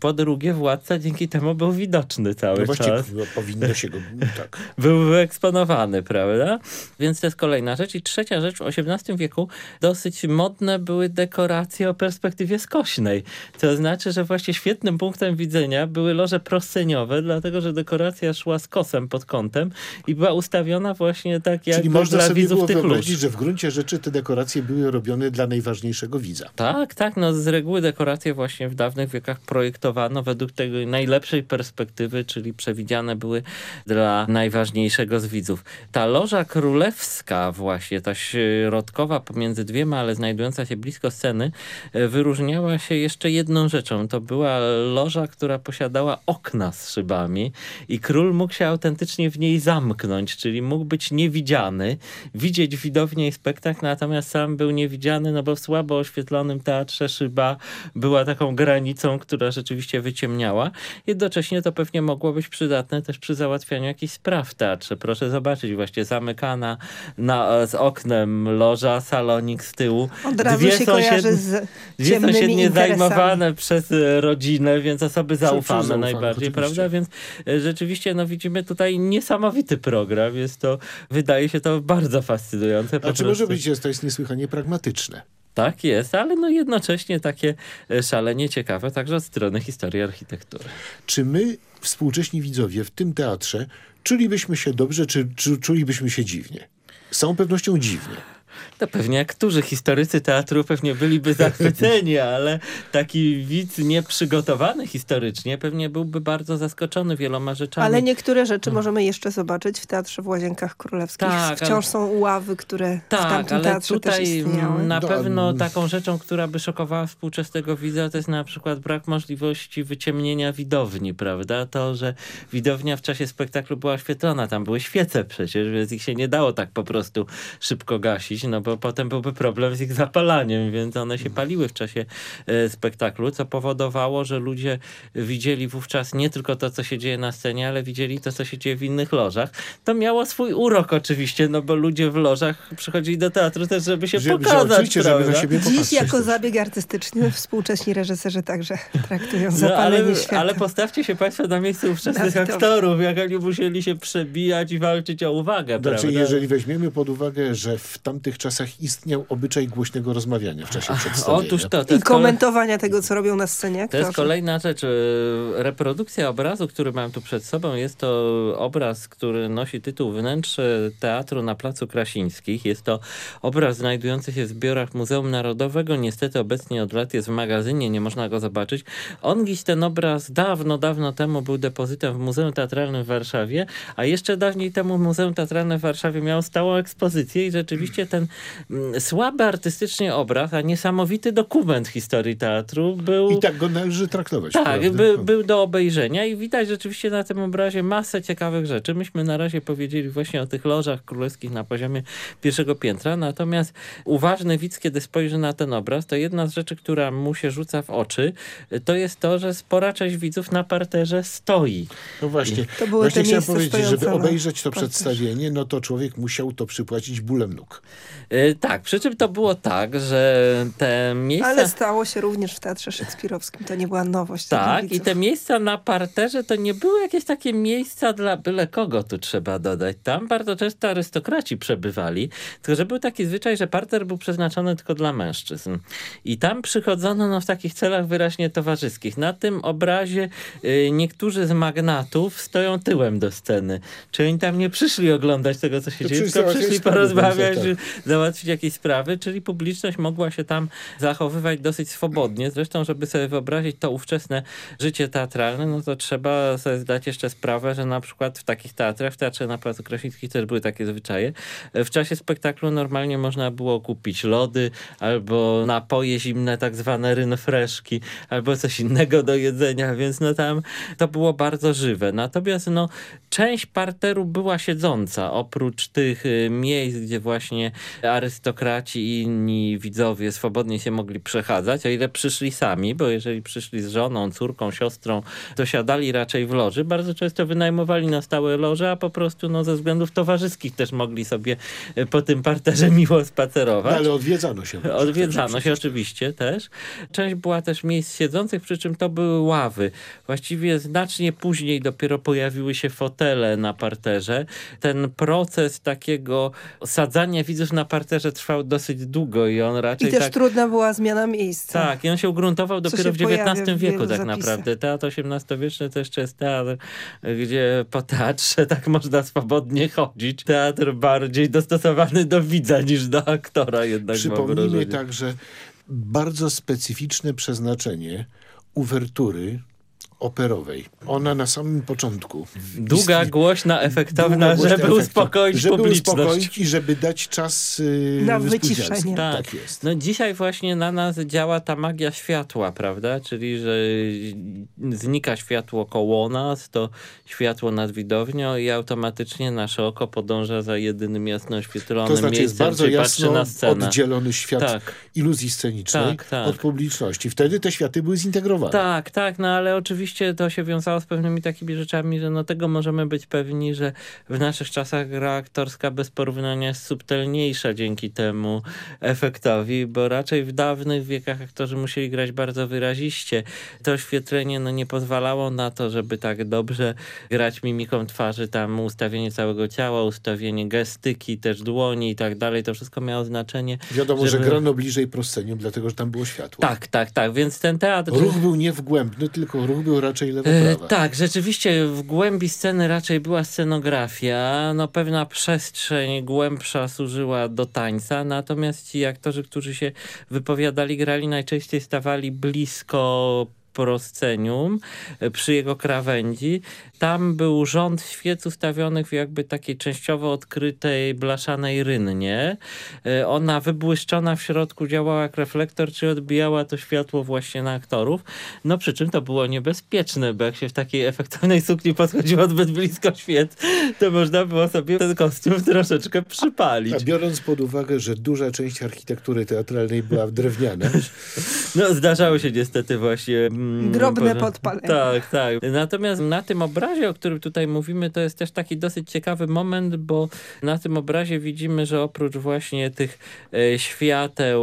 Po drugie, władca dzięki temu był widoczny cały No czas no, powinno się go... Tak. był wyeksponowany, prawda? Więc to jest kolejna rzecz. I trzecia rzecz, w XVIII wieku dosyć modne były dekoracje o perspektywie skośnej. To znaczy, że właśnie świetnym punktem widzenia były loże prosceniowe, dlatego, że dekoracja szła z kosem pod kątem i była ustawiona właśnie tak jak Czyli można dla sobie widzów było tych wyobrazić, lóż. że w gruncie rzeczy te dekoracje były robione dla najważniejszego widza. Tak, tak. No z reguły dekoracje właśnie w dawnych wiekach projektowano według tej najlepszej perspektywy, czyli przewidziane były dla najważniejszego z widzów. Ta loża królewska właśnie, ta środkowa pomiędzy dwiema, ale znajdująca się blisko sceny, wyróżniała się jeszcze jedną rzeczą. To była loża, która posiadała okna z szybami i król mógł się autentycznie w niej zamknąć, czyli mógł być niewidziany, widzieć widownię i spektakl, natomiast sam był niewidziany, no bo w słabo oświetlonym teatrze szyba była taką granicą, która rzeczywiście wyciemniała. Jednocześnie to pewnie mogło być przydatne też przy załatwianiu jakichś spraw w teatrze. Proszę zobaczyć, właśnie zamykana na, z oknem loża, salonik z tyłu. Od razu się kojarzy z Dwie sąsiednie zajmowane przez e, rodzinę, więc osoby zaufane najbardziej, oczywiście. prawda? Więc e, rzeczywiście no widzimy tutaj niesamowity program. Jest to, wydaje się to bardzo fascynujące. A czy może być, że to jest niesłychanie pragmatyczne? Tak jest, ale no jednocześnie takie e, szalenie ciekawe także od strony historii architektury. Czy my, współcześni widzowie w tym teatrze, czulibyśmy się dobrze, czy, czy czulibyśmy się dziwnie? Z całą pewnością dziwnie. To pewnie jak którzy historycy teatru pewnie byliby zachwyceni, ale taki widz nieprzygotowany historycznie pewnie byłby bardzo zaskoczony wieloma rzeczami. Ale niektóre rzeczy możemy jeszcze zobaczyć w Teatrze w Łazienkach Królewskich. Tak, Wciąż ale... są ławy, które tak, w tamtym ale teatrze tutaj też istniały. na No, pewno taką rzeczą, która by szokowała współczesnego widza, to jest na przykład brak możliwości wyciemnienia widowni, prawda? To, że widownia w czasie spektaklu była oświetlona, tam były świece przecież, więc ich się nie dało tak po prostu szybko gasić, no bo potem byłby problem z ich zapalaniem, więc one się paliły w czasie e, spektaklu, co powodowało, że ludzie widzieli wówczas nie tylko to, co się dzieje na scenie, ale widzieli to, co się dzieje w innych lożach. To miało swój urok oczywiście, no bo ludzie w lożach przychodzili do teatru też, żeby się Żeby- że pokazać, oczywiście, żeby na siebie Dziś jako zabieg artystyczny współcześni reżyserzy także traktują zapalenie No, ale, światła. ale postawcie się Państwo na miejscu ówczesnych aktorów, jak oni musieli się przebijać i walczyć o uwagę, Znaczy, prawda? jeżeli weźmiemy pod uwagę, że w tamtych czasach istniał obyczaj głośnego rozmawiania w czasie przedstawienia. Otóż to, to I komentowania tego, co robią na scenie To jest aktorzy. kolejna rzecz. E, Reprodukcja obrazu, który mam tu przed sobą, jest to obraz, który nosi tytuł Wnętrze Teatru na Placu Krasińskich. Jest to obraz znajdujący się w zbiorach Muzeum Narodowego. Niestety obecnie od lat jest w magazynie, nie można go zobaczyć. On gdzieś ten obraz dawno, dawno temu był depozytem w Muzeum Teatralnym w Warszawie, a jeszcze dawniej temu Muzeum Teatralne w Warszawie miało stałą ekspozycję i rzeczywiście ten mm, słaby artystycznie obraz, a niesamowity dokument historii teatru był... I tak go należy traktować. Tak, by, był do obejrzenia i widać rzeczywiście na tym obrazie masę ciekawych rzeczy. Myśmy na razie powiedzieli właśnie o tych lożach królewskich na poziomie pierwszego piętra, natomiast uważny widz, kiedy spojrzy na ten obraz, to jedna z rzeczy, która mu się rzuca w oczy, to jest to, że spora część widzów na parterze stoi. No właśnie, To były właśnie chciałem powiedzieć, stojące żeby obejrzeć to parterze. przedstawienie, no to człowiek musiał to przypłacić bólem nóg. Yy, tak, przy czym to było tak, że te miejsca... Ale stało się również w Teatrze Szekspirowskim. To nie była nowość. Tak, i te miejsca na parterze to nie były jakieś takie miejsca dla byle kogo tu trzeba dodać. Tam bardzo często arystokraci przebywali, tylko że był taki zwyczaj, że parter był przeznaczony tylko dla mężczyzn. I tam przychodzono no, w takich celach wyraźnie towarzyskich. Na tym obrazie y, niektórzy z magnatów stoją tyłem do sceny. Czy oni tam nie przyszli oglądać tego, co się To dzieje, przyszli tylko przyszli porozmawiać, tak. Załatwić jakieś sprawy, czyli publiczność mogła się tam zachowywać dosyć swobodnie. Zresztą, żeby sobie wyobrazić to ówczesne życie teatralne, no to trzeba sobie zdać jeszcze sprawę, że na przykład w takich teatrach, w Teatrze na Placu Krasińskich też były takie zwyczaje. W czasie spektaklu normalnie można było kupić lody albo napoje zimne, tak zwane rynfreszki, albo coś innego do jedzenia, więc no tam to było bardzo żywe. Natomiast no część parteru była siedząca, oprócz tych y, miejsc, gdzie właśnie arystokraci i inni widzowie swobodnie się mogli przechadzać, o ile przyszli sami, bo jeżeli przyszli z żoną, córką, siostrą, to siadali raczej w loży. Bardzo często wynajmowali na stałe loże, a po prostu no, ze względów towarzyskich też mogli sobie y, po tym parterze miło spacerować. No, ale odwiedzano się. Odwiedzano się oczywiście też. Część była też miejsc siedzących, przy czym to były ławy. Właściwie znacznie później dopiero pojawiły się fotele na parterze. Ten proces takiego sadzania widzów na parterze trwał dosyć długo i on raczej I też tak... trudna była zmiana miejsca. Tak, i on się ugruntował dopiero się w XIX w wieku tak zapisach. naprawdę. Teatr XVIII-wieczny to jeszcze jest teatr, gdzie po teatrze tak można swobodnie chodzić. Teatr bardziej dostosowany do widza niż do aktora jednak Przypomnijmy także bardzo specyficzne przeznaczenie uwertury operowej. Ona na samym początku. Długa, głośna, efektowna, Długa, żeby efektowna. uspokoić żeby publiczność. uspokoić i żeby dać czas yy, Na wyciszenie. Tak. tak jest. No dzisiaj właśnie na nas działa ta magia światła, prawda? Czyli, że znika światło koło nas, to światło nad widownią i automatycznie nasze oko podąża za jedynym jasno oświetlonym To znaczy jest miejscem, bardzo czyli patrzy jasno na scenę. oddzielony świat Tak. iluzji scenicznej Tak, tak. od publiczności. Wtedy te światy były zintegrowane. Tak, tak, no ale oczywiście oczywiście to się wiązało z pewnymi takimi rzeczami, że no tego możemy być pewni, że w naszych czasach gra aktorska bez porównania jest subtelniejsza dzięki temu efektowi, bo raczej w dawnych wiekach aktorzy musieli grać bardzo wyraziście. To oświetlenie no, nie pozwalało na to, żeby tak dobrze grać mimiką twarzy, tam ustawienie całego ciała, ustawienie gestyki, też dłoni i tak dalej. To wszystko miało znaczenie. Wiadomo, żeby... że grano bliżej proscenium, dlatego, że tam było światło. Tak, tak, tak. Więc ten teatr... Ruch był nie wgłębny, tylko ruch był raczej lewo-prawa. E, tak, rzeczywiście w głębi sceny raczej była scenografia. No pewna przestrzeń głębsza służyła do tańca, natomiast ci aktorzy, którzy się wypowiadali, grali, najczęściej stawali blisko proscenium e, przy jego krawędzi. Tam był rząd świec ustawionych w jakby takiej częściowo odkrytej blaszanej rynnie. E, ona wybłyszczona w środku działała jak reflektor, czy odbijała to światło właśnie na aktorów. No przy czym to było niebezpieczne, bo jak się w takiej efektownej sukni podchodziło zbyt blisko świec, to można było sobie ten kostium troszeczkę przypalić. A biorąc pod uwagę, że duża część architektury teatralnej była drewniana. No zdarzały się niestety właśnie mm, Mm, Drobne podpalenie. Tak, tak. Natomiast na tym obrazie, o którym tutaj mówimy, to jest też taki dosyć ciekawy moment, bo na tym obrazie widzimy, że oprócz właśnie tych e, świateł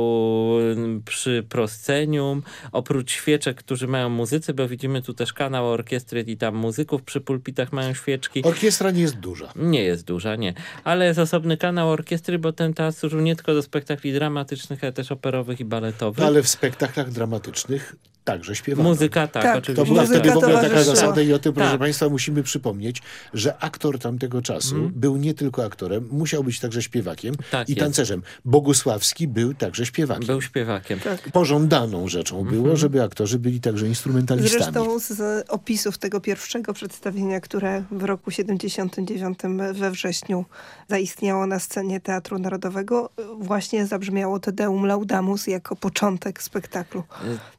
przy proscenium, oprócz świeczek, którzy mają muzycy, bo widzimy tu też kanał orkiestry i tam muzyków przy pulpitach mają świeczki. Orkiestra nie jest duża. Nie jest duża, nie. Ale jest osobny kanał orkiestry, bo ten teatr służył nie tylko do spektakli dramatycznych, ale też operowych i baletowych. ale w spektaklach dramatycznych Także śpiewano. Muzyka, tak, tak oczywiście. To była wtedy w ogóle taka zasada i o tym, proszę tak. Państwa, musimy przypomnieć, że aktor tamtego czasu mm. był nie tylko aktorem, musiał być także śpiewakiem tak i jest. tancerzem. Bogusławski był także śpiewakiem. Był śpiewakiem. Tak. Pożądaną rzeczą mm -hmm. było, żeby aktorzy byli także instrumentalistami. Zresztą z opisów tego pierwszego przedstawienia, które w roku 79 we wrześniu zaistniało na scenie Teatru Narodowego, właśnie zabrzmiało to Deum Laudamus jako początek spektaklu.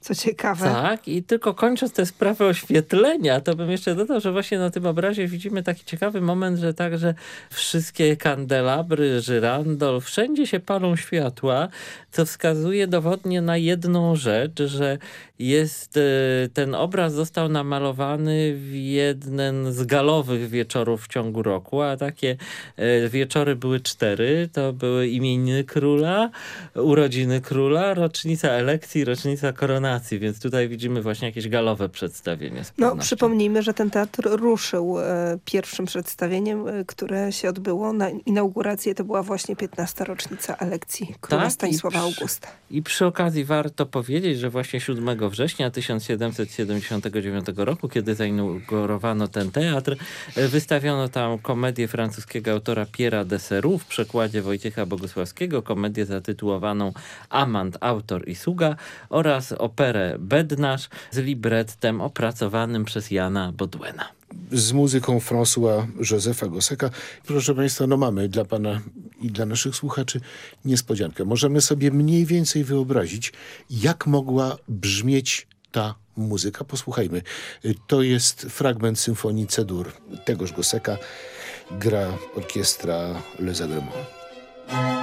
Co ciekawe ciekawe. Tak, i tylko kończąc tę sprawę oświetlenia, to bym jeszcze dodał, że właśnie na tym obrazie widzimy taki ciekawy moment, że także wszystkie kandelabry, żyrandol, wszędzie się palą światła, co wskazuje dowodnie na jedną rzecz, że jest, e, ten obraz został namalowany w jeden z galowych wieczorów w ciągu roku, a takie e, wieczory były cztery. To były imieniny króla, urodziny króla, rocznica elekcji, rocznica koronacji, więc tutaj widzimy właśnie jakieś galowe przedstawienie. No, przypomnijmy, że ten teatr ruszył e, pierwszym przedstawieniem, które się odbyło na inaugurację. To była właśnie 15. rocznica elekcji króla tak, Stanisława i przy, Augusta. I przy okazji warto powiedzieć, że właśnie 7 września 1779 roku, kiedy zainaugurowano ten teatr, wystawiono tam komedię francuskiego autora Pierre'a de Serou w przekładzie Wojciecha Bogusławskiego, komedię zatytułowaną Amant, autor i sługa oraz operę Bednarz z librettem opracowanym przez Jana Bodłena z muzyką François Józefa Goseka. Proszę Państwa, no mamy dla Pana i dla naszych słuchaczy niespodziankę. Możemy sobie mniej więcej wyobrazić, jak mogła brzmieć ta muzyka. Posłuchajmy. To jest fragment symfonii Cedur tegoż Goseka. Gra orkiestra Les Agréments.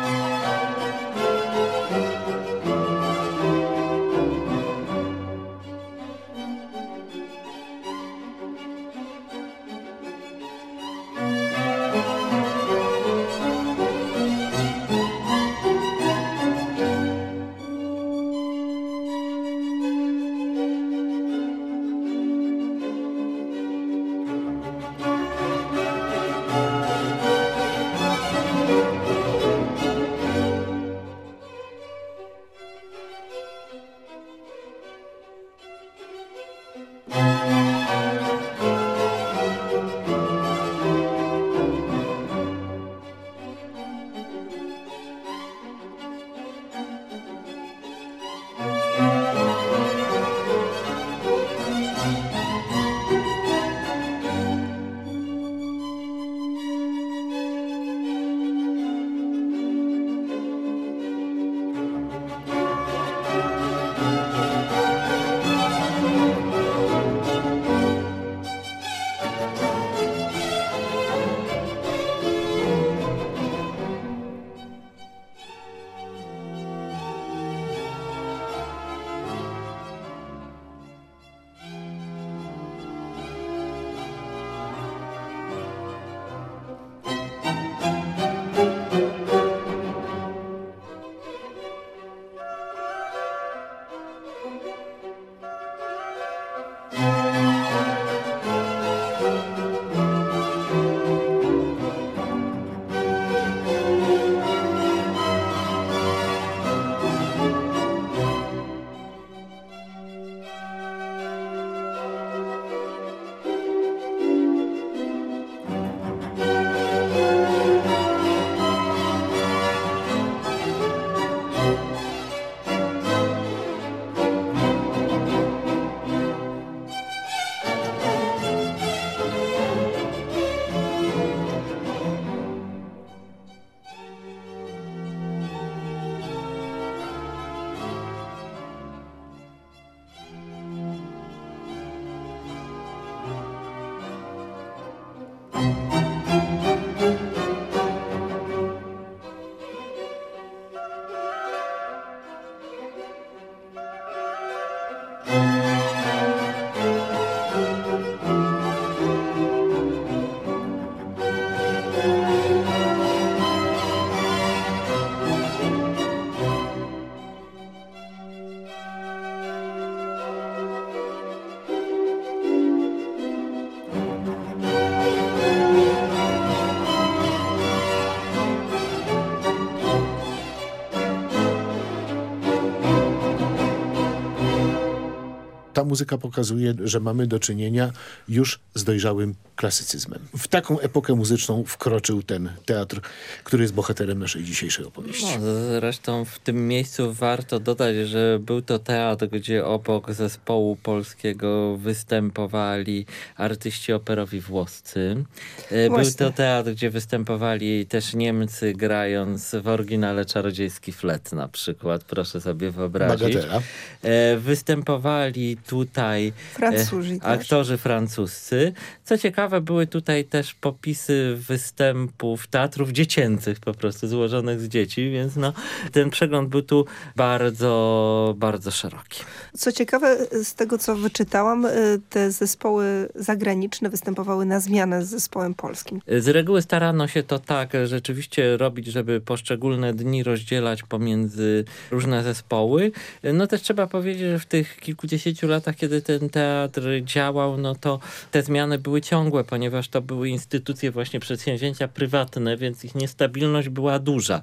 Ta muzyka pokazuje, że mamy do czynienia już z dojrzałym klasycyzmem. W taką epokę muzyczną wkroczył ten teatr, który jest bohaterem naszej dzisiejszej opowieści. No, zresztą w tym miejscu warto dodać, że był to teatr, gdzie obok zespołu polskiego występowali artyści operowi włoscy. E, był to teatr, gdzie występowali też Niemcy grając w oryginale Czarodziejski Flet na przykład, proszę sobie wyobrazić. Bagatela. E, występowali tutaj e, Francuzi aktorzy francuscy. Co ciekawe, były tutaj też popisy występów teatrów dziecięcych po prostu złożonych z dzieci, więc no, ten przegląd był tu bardzo, bardzo szeroki. Co ciekawe, z tego co wyczytałam, y, te zespoły zagraniczne występowały na zmianę z zespołem polskim. Z reguły starano się to tak rzeczywiście robić, żeby poszczególne dni rozdzielać pomiędzy różne zespoły. No też trzeba powiedzieć, że w tych kilkudziesięciu latach, kiedy ten teatr działał, no to te zmiany były ciągłe, ponieważ to były instytucje właśnie przedsięwzięcia prywatne, więc ich niestabilność była duża.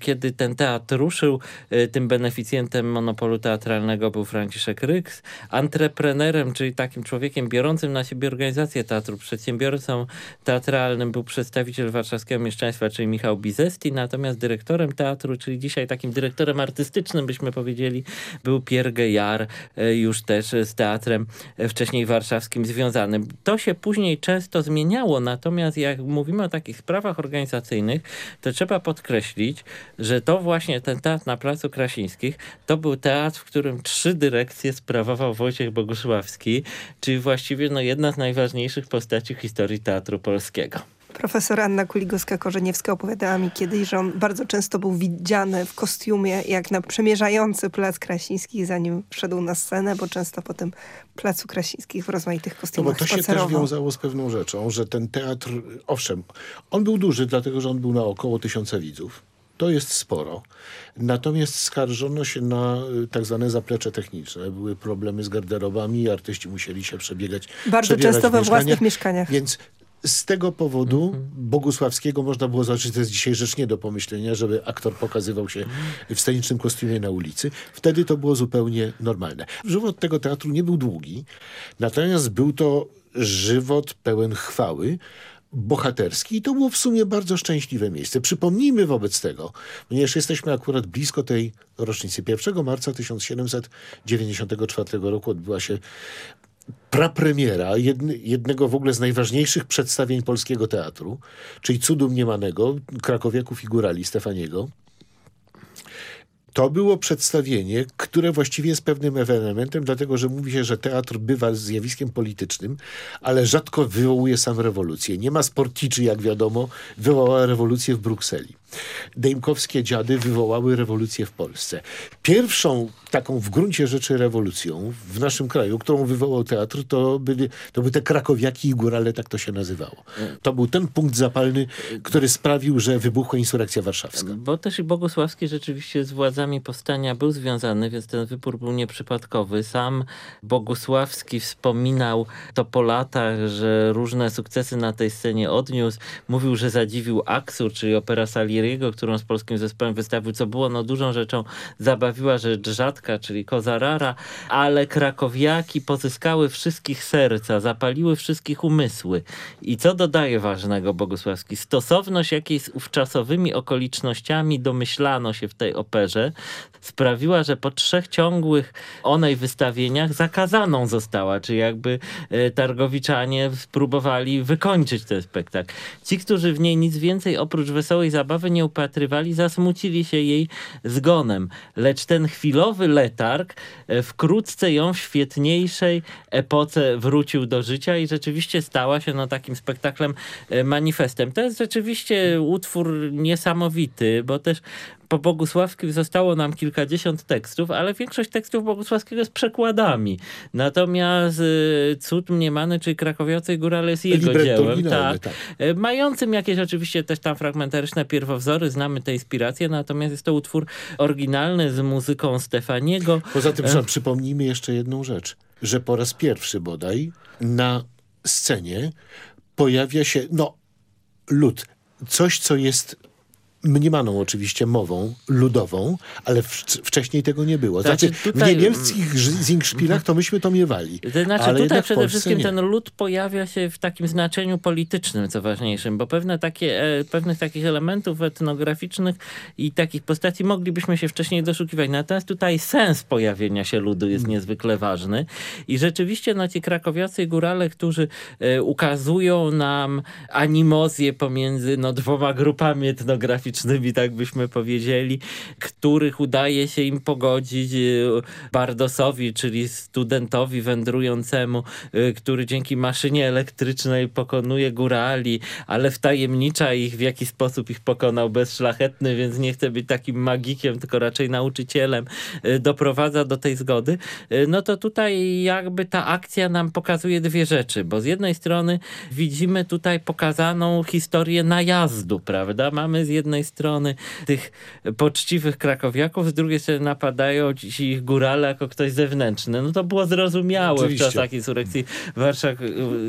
Kiedy ten teatr ruszył, y, tym beneficjentem monopolu teatralnego był Franciszek Ryks. Antreprenerem, czyli takim człowiekiem biorącym na siebie organizację teatru, przedsiębiorcą teatralnym był przedstawiciel warszawskiego mieszczaństwa, czyli Michał Bizesti, natomiast dyrektorem teatru, czyli dzisiaj takim dyrektorem artystycznym, byśmy powiedzieli, był Pierre Gejar, y, już też z teatrem wcześniej warszawskim związanym. To się później często zmieniało, natomiast jak mówimy o takich sprawach organizacyjnych, to trzeba podkreślić, że to właśnie ten teatr na Placu Krasińskich, to był teatr, w którym trzy dyrekcje sprawował Wojciech Bogusławski, czyli właściwie no, jedna z najważniejszych postaci historii teatru polskiego. Profesor Anna Kuligowska-Korzeniewska opowiadała mi kiedyś, że on bardzo często był widziany w kostiumie jak na przemierzający Plac Krasińskich, zanim wszedł na scenę, bo często po tym Placu Krasińskich w rozmaitych kostiumach no bo to się też wiązało z pewną rzeczą, że ten teatr, owszem, on był duży, dlatego że on był na około tysiąca widzów. To jest sporo. Natomiast skarżono się na y, tak zwane zaplecze techniczne. Były problemy z garderobami, artyści musieli się przebiegać. Bardzo często we własnych mieszkaniach. Więc z tego powodu mhm. Bogusławskiego można było zobaczyć, to jest dzisiaj rzecz nie do pomyślenia, żeby aktor pokazywał się w scenicznym kostiumie na ulicy. Wtedy to było zupełnie normalne. Żywot tego teatru nie był długi, natomiast był to żywot pełen chwały, bohaterski i to było w sumie bardzo szczęśliwe miejsce. Przypomnijmy wobec tego, ponieważ jesteśmy akurat blisko tej rocznicy. 1 marca 1794 roku odbyła się prapremiera jednego w ogóle z najważniejszych przedstawień polskiego teatru, czyli Cudu Mniemanego, krakowiaku figurali Stefaniego. To było przedstawienie, które właściwie jest pewnym ewenementem, dlatego że mówi się, że teatr bywa zjawiskiem politycznym, ale rzadko wywołuje sam rewolucję. Nie ma sporticzy, jak wiadomo, wywołała rewolucję w Brukseli. Dejmkowskie dziady wywołały rewolucję w Polsce. Pierwszą taką w gruncie rzeczy rewolucją w naszym kraju, którą wywołał teatr, to były, to były te krakowiaki i górale, tak to się nazywało. To był ten punkt zapalny, który sprawił, że wybuchła insurrekcja warszawska. Bo też i Bogusławski rzeczywiście z władzami powstania był związany, więc ten wybór był nieprzypadkowy. Sam Bogusławski wspominał to po latach, że różne sukcesy na tej scenie odniósł. Mówił, że zadziwił Aksu, czyli opera Którą z polskim zespołem wystawił, co było no dużą rzeczą. Zabawiła rzecz rzadka, czyli Koza Rara, ale krakowiaki pozyskały wszystkich serca, zapaliły wszystkich umysły. I co dodaje ważnego Bogusławski? Stosowność jakiej z ówczasowymi okolicznościami domyślano się w tej operze, sprawiła, że po trzech ciągłych onej wystawieniach zakazaną została, czy jakby e, targowiczanie spróbowali wykończyć ten spektakl. Ci, którzy w niej nic więcej oprócz wesołej zabawy nie upatrywali, zasmucili się jej zgonem. Lecz ten chwilowy letarg e, wkrótce ją w świetniejszej epoce wrócił do życia i rzeczywiście stała się no, takim spektaklem e, manifestem. To jest rzeczywiście utwór niesamowity, bo też po Bogusławskim zostało nam kilkadziesiąt tekstów, ale większość tekstów Bogusławskiego jest przekładami. Natomiast y, Cud Mniemany, czyli Krakowiacy i Górale jest jego dziełem. Tak, tak. Y, mającym jakieś oczywiście też tam fragmentaryczne pierwowzory, znamy te inspiracje, natomiast jest to utwór oryginalny z muzyką Stefaniego. Poza tym że, przypomnijmy jeszcze jedną rzecz, że po raz pierwszy bodaj na scenie pojawia się, no, lud, coś, co jest mniemaną oczywiście mową ludową, ale w, wcześniej tego nie było. Znaczy, znaczy tutaj, w niemieckich Zingszpilach to myśmy to miewali. To znaczy ale tutaj przede wszystkim nie. ten lud pojawia się w takim znaczeniu politycznym, co ważniejszym, bo pewne takie, e, pewnych takich elementów etnograficznych i takich postaci moglibyśmy się wcześniej doszukiwać. Natomiast tutaj sens pojawienia się ludu jest niezwykle ważny i rzeczywiście no, ci krakowiacy górale, którzy e, ukazują nam animozję pomiędzy no, dwoma grupami etnograficznymi, tak byśmy powiedzieli, których udaje się im pogodzić e, Bardosowi, czyli studentowi wędrującemu, e, który dzięki maszynie elektrycznej pokonuje górali, ale wtajemnicza ich, w jaki sposób ich pokonał bezszlachetny, więc nie chce być takim magikiem, tylko raczej nauczycielem, e, doprowadza do tej zgody, no to tutaj jakby ta akcja nam pokazuje dwie rzeczy, bo z jednej strony widzimy tutaj pokazaną historię najazdu, prawda? Mamy z jednej strony tych poczciwych krakowiaków, z drugiej strony napadają ci ich górale jako ktoś zewnętrzny. No to było zrozumiałe Oczywiście. w czasach insurrekcji warszaw,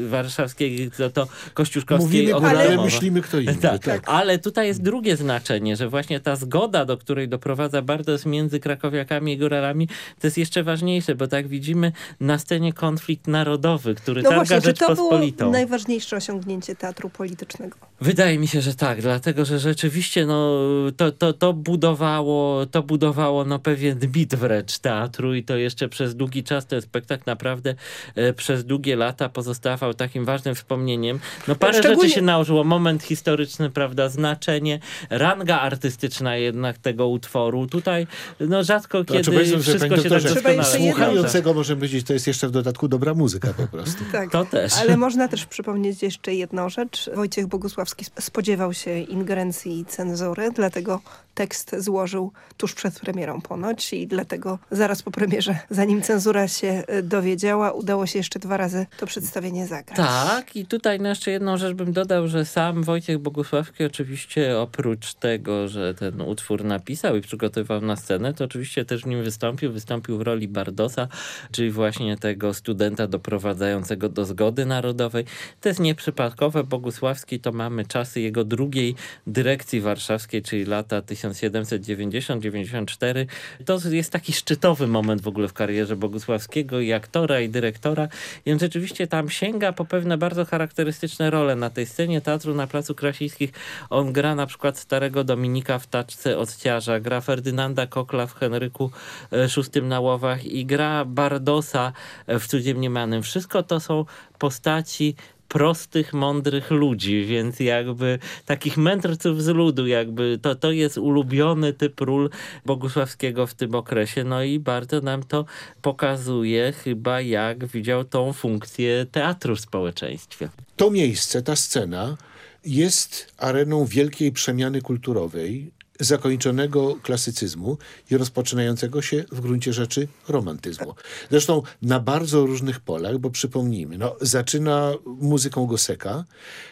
warszawskiej, to, to kościuszkowskiej Mówimy, ogramowa. ale myślimy kto inny. Tak, tak. ale tutaj jest drugie znaczenie, że właśnie ta zgoda, do której doprowadza Bartos między krakowiakami i góralami, to jest jeszcze ważniejsze, bo tak widzimy na scenie konflikt narodowy, który No targa właśnie, czy to było Rzeczpospolitą. najważniejsze osiągnięcie teatru politycznego? Wydaje mi się, że tak, dlatego że rzeczywiście no, to, to, to budowało, to budowało no, pewien mit wręcz teatru i to jeszcze przez długi czas ten spektakl naprawdę e, przez długie lata pozostawał takim ważnym wspomnieniem. No parę Szczególnie- rzeczy się nałożyło, moment historyczny, prawda, znaczenie, ranga artystyczna jednak tego utworu. Tutaj no rzadko To znaczy, kiedy że, wszystko się tak doktorze, jeszcze doskonale. Słuchającego możemy powiedzieć, to jest jeszcze w dodatku dobra muzyka po prostu. Tak. To też. Ale można też przypomnieć jeszcze jedną rzecz. Wojciech Bogusławski sp- spodziewał się ingerencji cenzury, dlatego tekst złożył tuż przed premierą ponoć i dlatego zaraz po premierze, zanim cenzura się y, dowiedziała, udało się jeszcze dwa razy to przedstawienie zagrać. Tak, i tutaj na jeszcze jedną rzecz bym dodał, że sam Wojciech Bogusławski oczywiście oprócz tego, że ten utwór napisał i przygotowywał na scenę, to oczywiście też nim wystąpił. Wystąpił w roli Bardosa, czyli właśnie tego studenta doprowadzającego do zgody narodowej. To jest nieprzypadkowe. Bogusławski to mamy czasy jego drugiej dyrekcji warszawskiej, czyli lata 1790-94. To jest taki szczytowy moment w ogóle w karierze Bogusławskiego i aktora, i dyrektora. I on rzeczywiście tam sięga po pewne bardzo charakterystyczne role na tej scenie teatru na Placu Krasińskich. On gra na przykład starego Dominika w Taczce Odciarza, gra Ferdynanda Kokla w Henryku VI na Łowach i gra Bardosa w Cudzie Mniemanym. Wszystko to są postaci prostych, mądrych ludzi, więc jakby takich mędrców z ludu, jakby to, to jest ulubiony typ ról Bogusławskiego w tym okresie, no i bardzo nam to pokazuje chyba jak widział tą funkcję teatru w społeczeństwie. To miejsce, ta scena jest areną wielkiej przemiany kulturowej, zakończonego klasycyzmu i rozpoczynającego się w gruncie rzeczy romantyzmu. Zresztą na bardzo różnych polach, bo przypomnijmy, no, zaczyna muzyką Goseka,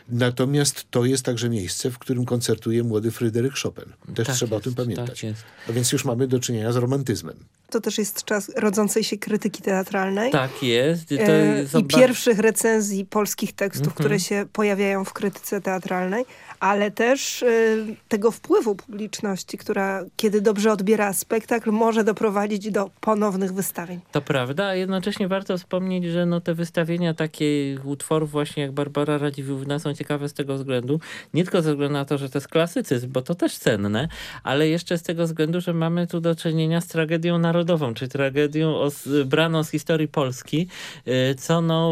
natomiast to jest także miejsce, w którym koncertuje młody Fryderyk Chopin. Też Tak trzeba jest, o tym pamiętać. tak. A więc już mamy do czynienia z romantyzmem. To też jest czas rodzącej się krytyki teatralnej. Tak jest. To E, jest I zoba- pierwszych recenzji polskich tekstów, Mhm. które się pojawiają w krytyce teatralnej, ale też e, tego wpływu publiczności, która kiedy dobrze odbiera spektakl, może doprowadzić do ponownych wystawień. To prawda, a jednocześnie warto wspomnieć, że no te wystawienia takich utworów właśnie jak Barbara Radziwiłłówna są ciekawe z tego względu, nie tylko ze względu na to, że to jest klasycyzm, bo to też cenne, ale jeszcze z tego względu, że mamy tu do czynienia z tragedią narodową, czy tragedią braną z historii Polski, y, co no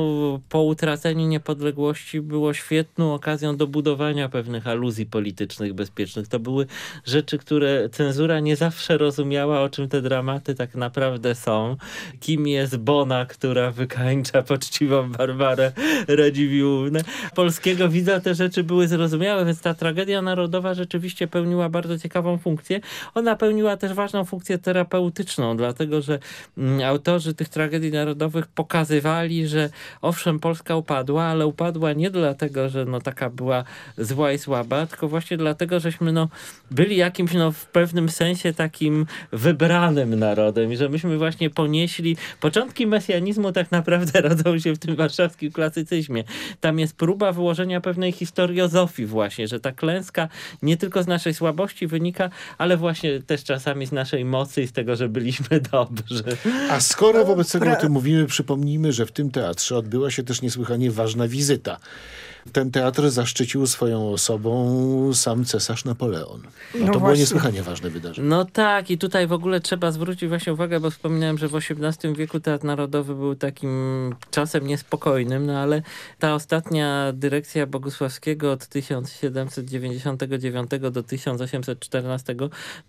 po utraceniu niepodległości było świetną okazją do budowania pewnych aluzji politycznych, bezpiecznych. To były rzeczy, które cenzura nie zawsze rozumiała, o czym te dramaty tak naprawdę są. Kim jest Bona, która wykańcza poczciwą Barbarę Radziwiłłównę. Polskiego widza te rzeczy były zrozumiałe, więc ta tragedia narodowa rzeczywiście pełniła bardzo ciekawą funkcję. Ona pełniła też ważną funkcję terapeutyczną dlatego że mm, autorzy tych tragedii narodowych pokazywali, że owszem, Polska upadła, ale upadła nie dlatego, że no taka była zła i słaba, tylko właśnie dlatego, żeśmy no byli jakimś no w pewnym sensie takim wybranym narodem i że myśmy właśnie ponieśli początki mesjanizmu tak naprawdę rodzą się w tym warszawskim klasycyzmie. Tam jest próba wyłożenia pewnej historiozofii właśnie, że ta klęska nie tylko z naszej słabości wynika, ale właśnie też czasami z naszej mocy i z tego, że byliśmy dobrzy. A skoro wobec tego o tym mówimy, przypomnijmy, że w tym teatrze odbyła się też niesłychanie ważna wizyta. Ten teatr zaszczycił swoją osobą sam cesarz Napoleon. No, no to było niesłychanie ważne wydarzenie. No tak i tutaj w ogóle trzeba zwrócić właśnie uwagę, bo wspominałem, że w XVIII wieku Teatr Narodowy był takim czasem niespokojnym, no ale ta ostatnia dyrekcja Bogusławskiego od 1799 do 1814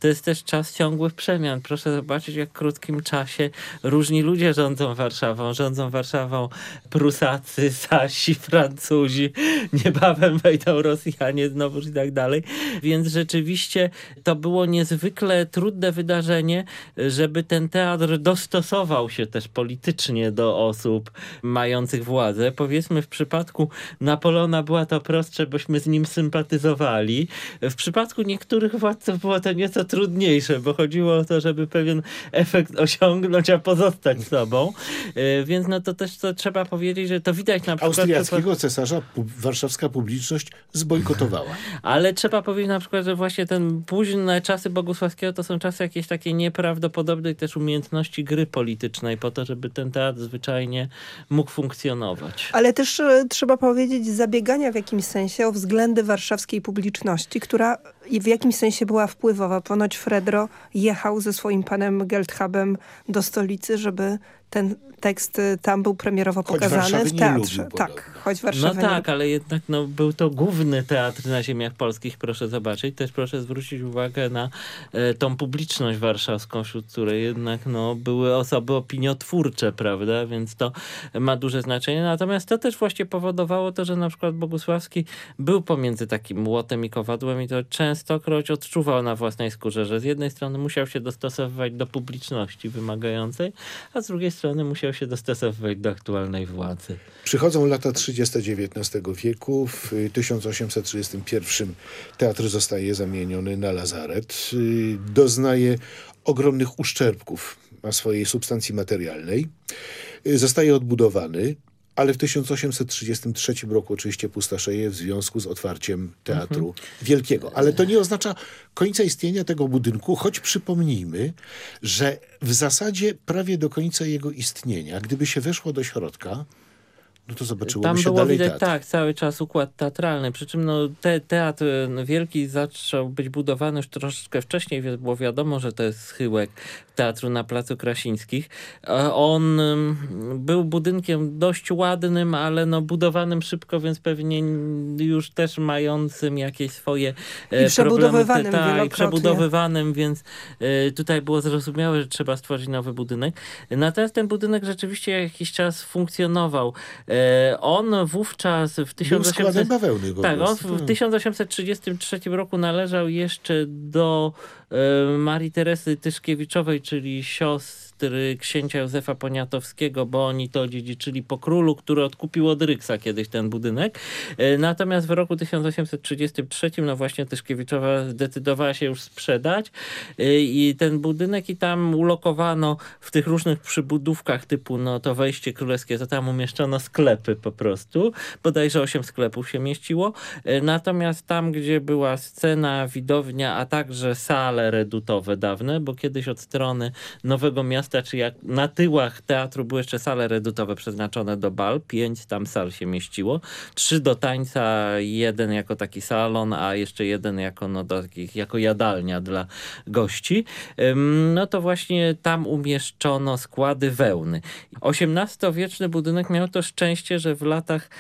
to jest też czas ciągłych przemian. Proszę zobaczyć, jak w krótkim czasie różni ludzie rządzą Warszawą. Rządzą Warszawą Prusacy, Sasi, Francuzi, niebawem wejdą Rosjanie znowuż i tak dalej. Więc rzeczywiście to było niezwykle trudne wydarzenie, żeby ten teatr dostosował się też politycznie do osób mających władzę. Powiedzmy w przypadku Napoleona była to prostsze, bośmy z nim sympatyzowali. W przypadku niektórych władców było to nieco trudniejsze, bo chodziło o to, żeby pewien efekt osiągnąć, a pozostać sobą. E, więc no to też to trzeba powiedzieć, że to widać na przykład... Austriackiego cesarza warszawska publiczność zbojkotowała. Ale trzeba powiedzieć na przykład, że właśnie ten późne czasy Bogusławskiego to są czasy jakieś takiej nieprawdopodobnej też umiejętności gry politycznej po to, żeby ten teatr zwyczajnie mógł funkcjonować. Ale też e, trzeba powiedzieć zabiegania w jakimś sensie o względy warszawskiej publiczności, która w jakimś sensie była wpływowa. Ponoć Fredro jechał ze swoim panem Geldhabem do stolicy, żeby ten tekst y, tam był premierowo choć pokazany w teatrze. tak, choć Warszawa No tak, ale jednak no, był to główny teatr na ziemiach polskich, proszę zobaczyć. Też proszę zwrócić uwagę na e, tą publiczność warszawską, wśród której jednak no, były osoby opiniotwórcze, prawda, więc to ma duże znaczenie. Natomiast to też właśnie powodowało to, że na przykład Bogusławski był pomiędzy takim młotem i kowadłem i to częstokroć odczuwał na własnej skórze, że z jednej strony musiał się dostosowywać do publiczności wymagającej, a z drugiej strony musiał się dostosowywać do aktualnej władzy. Przychodzą lata 30 XIX wieku. W 1831 teatr zostaje zamieniony na lazaret. Doznaje ogromnych uszczerbków na swojej substancji materialnej. Zostaje odbudowany ale w 1833 roku oczywiście pustoszeje w związku z otwarciem Teatru mhm. Wielkiego. Ale to nie oznacza końca istnienia tego budynku, choć przypomnijmy, że w zasadzie prawie do końca jego istnienia, gdyby się weszło do środka, no to zobaczyłoby Tam się było dalej widać, teatr. tak, cały czas układ teatralny. Przy czym no, te, teatr no, wielki zaczął być budowany już troszeczkę wcześniej, więc było wiadomo, że to jest schyłek teatru na Placu Krasińskich. On był budynkiem dość ładnym, ale no, budowanym szybko, więc pewnie już też mającym jakieś swoje e, I przebudowywanym problemy. Tak, przebudowywanym, więc e, tutaj było zrozumiałe, że trzeba stworzyć nowy budynek. Natomiast ten budynek rzeczywiście jakiś czas funkcjonował. E, on wówczas w 1800... bawełny tak, on w 1833 roku należał jeszcze do e, Marii Teresy Tyszkiewiczowej, czyli siostry siostry księcia Józefa Poniatowskiego, bo oni to dziedziczyli po królu, który odkupił od Ryksa kiedyś ten budynek. E, natomiast w roku 1833, no właśnie Tyszkiewiczowa zdecydowała się już sprzedać e, i ten budynek i tam ulokowano w tych różnych przybudówkach typu no to wejście królewskie, to tam umieszczono sklepy po prostu. Bodajże 8 sklepów się mieściło. E, natomiast tam, gdzie była scena, widownia, a także sale redutowe dawne, bo kiedyś od strony Nowego Miasta miasta, czy jak na tyłach teatru były jeszcze sale redutowe przeznaczone do bal, pięć tam sal się mieściło, trzy do tańca, jeden jako taki salon, a jeszcze jeden jako, no, takich, jako jadalnia dla gości. No to właśnie tam umieszczono składy wełny. XVIII-wieczny budynek miał to szczęście, że w latach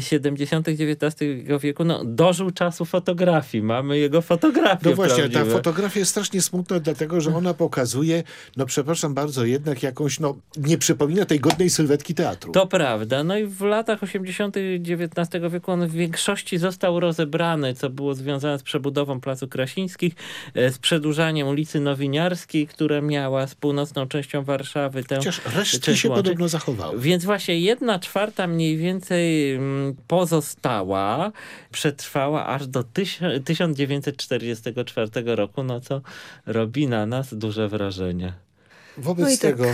70. y, XIX wieku no, dożył czasu fotografii. Mamy jego fotografię No właśnie, prawdziwe. ta fotografia jest strasznie smutna, dlatego że ona pokazuje, no przepraszam bardzo, bardzo jednak jakąś, no nie przypomina tej godnej sylwetki teatru. To prawda. No i w latach 80. XIX wieku on w większości został rozebrany, co było związane z przebudową Placu Krasińskich, e, z przedłużaniem ulicy Nowiniarskiej, która miała z północną częścią Warszawy tę Chociaż resztki się łączyć. podobno zachowały. Więc właśnie jedna czwarta mniej więcej mm, pozostała, przetrwała aż do tyś- 1944 roku, no co robi na nas duże wrażenie. Wobec No tak tego,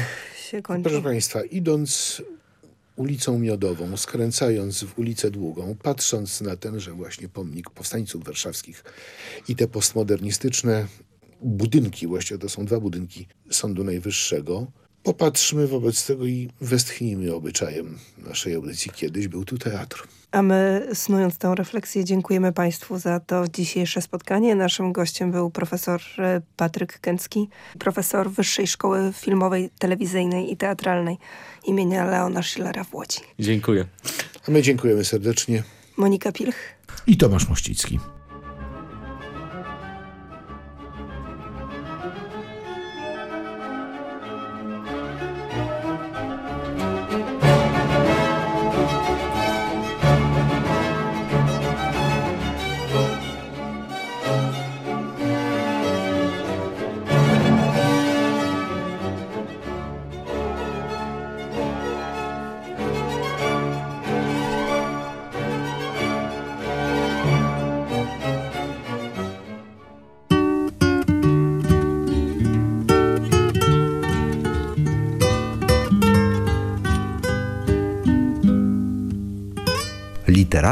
kończy. proszę Państwa, idąc ulicą Miodową, skręcając w ulicę Długą, patrząc na tenże właśnie pomnik powstańców warszawskich i te postmodernistyczne budynki, właściwie to są dwa budynki Sądu Najwyższego, popatrzmy wobec tego i westchnijmy obyczajem naszej audycji. Kiedyś był tu teatr. A my, snując tę refleksję, dziękujemy Państwu za to dzisiejsze spotkanie. Naszym gościem był profesor e, Patryk Kęcki, profesor Wyższej Szkoły Filmowej, Telewizyjnej i Teatralnej imienia Leona Schillera w Łodzi. Dziękuję. A my dziękujemy serdecznie. Monika Pilch. I Tomasz Mościcki.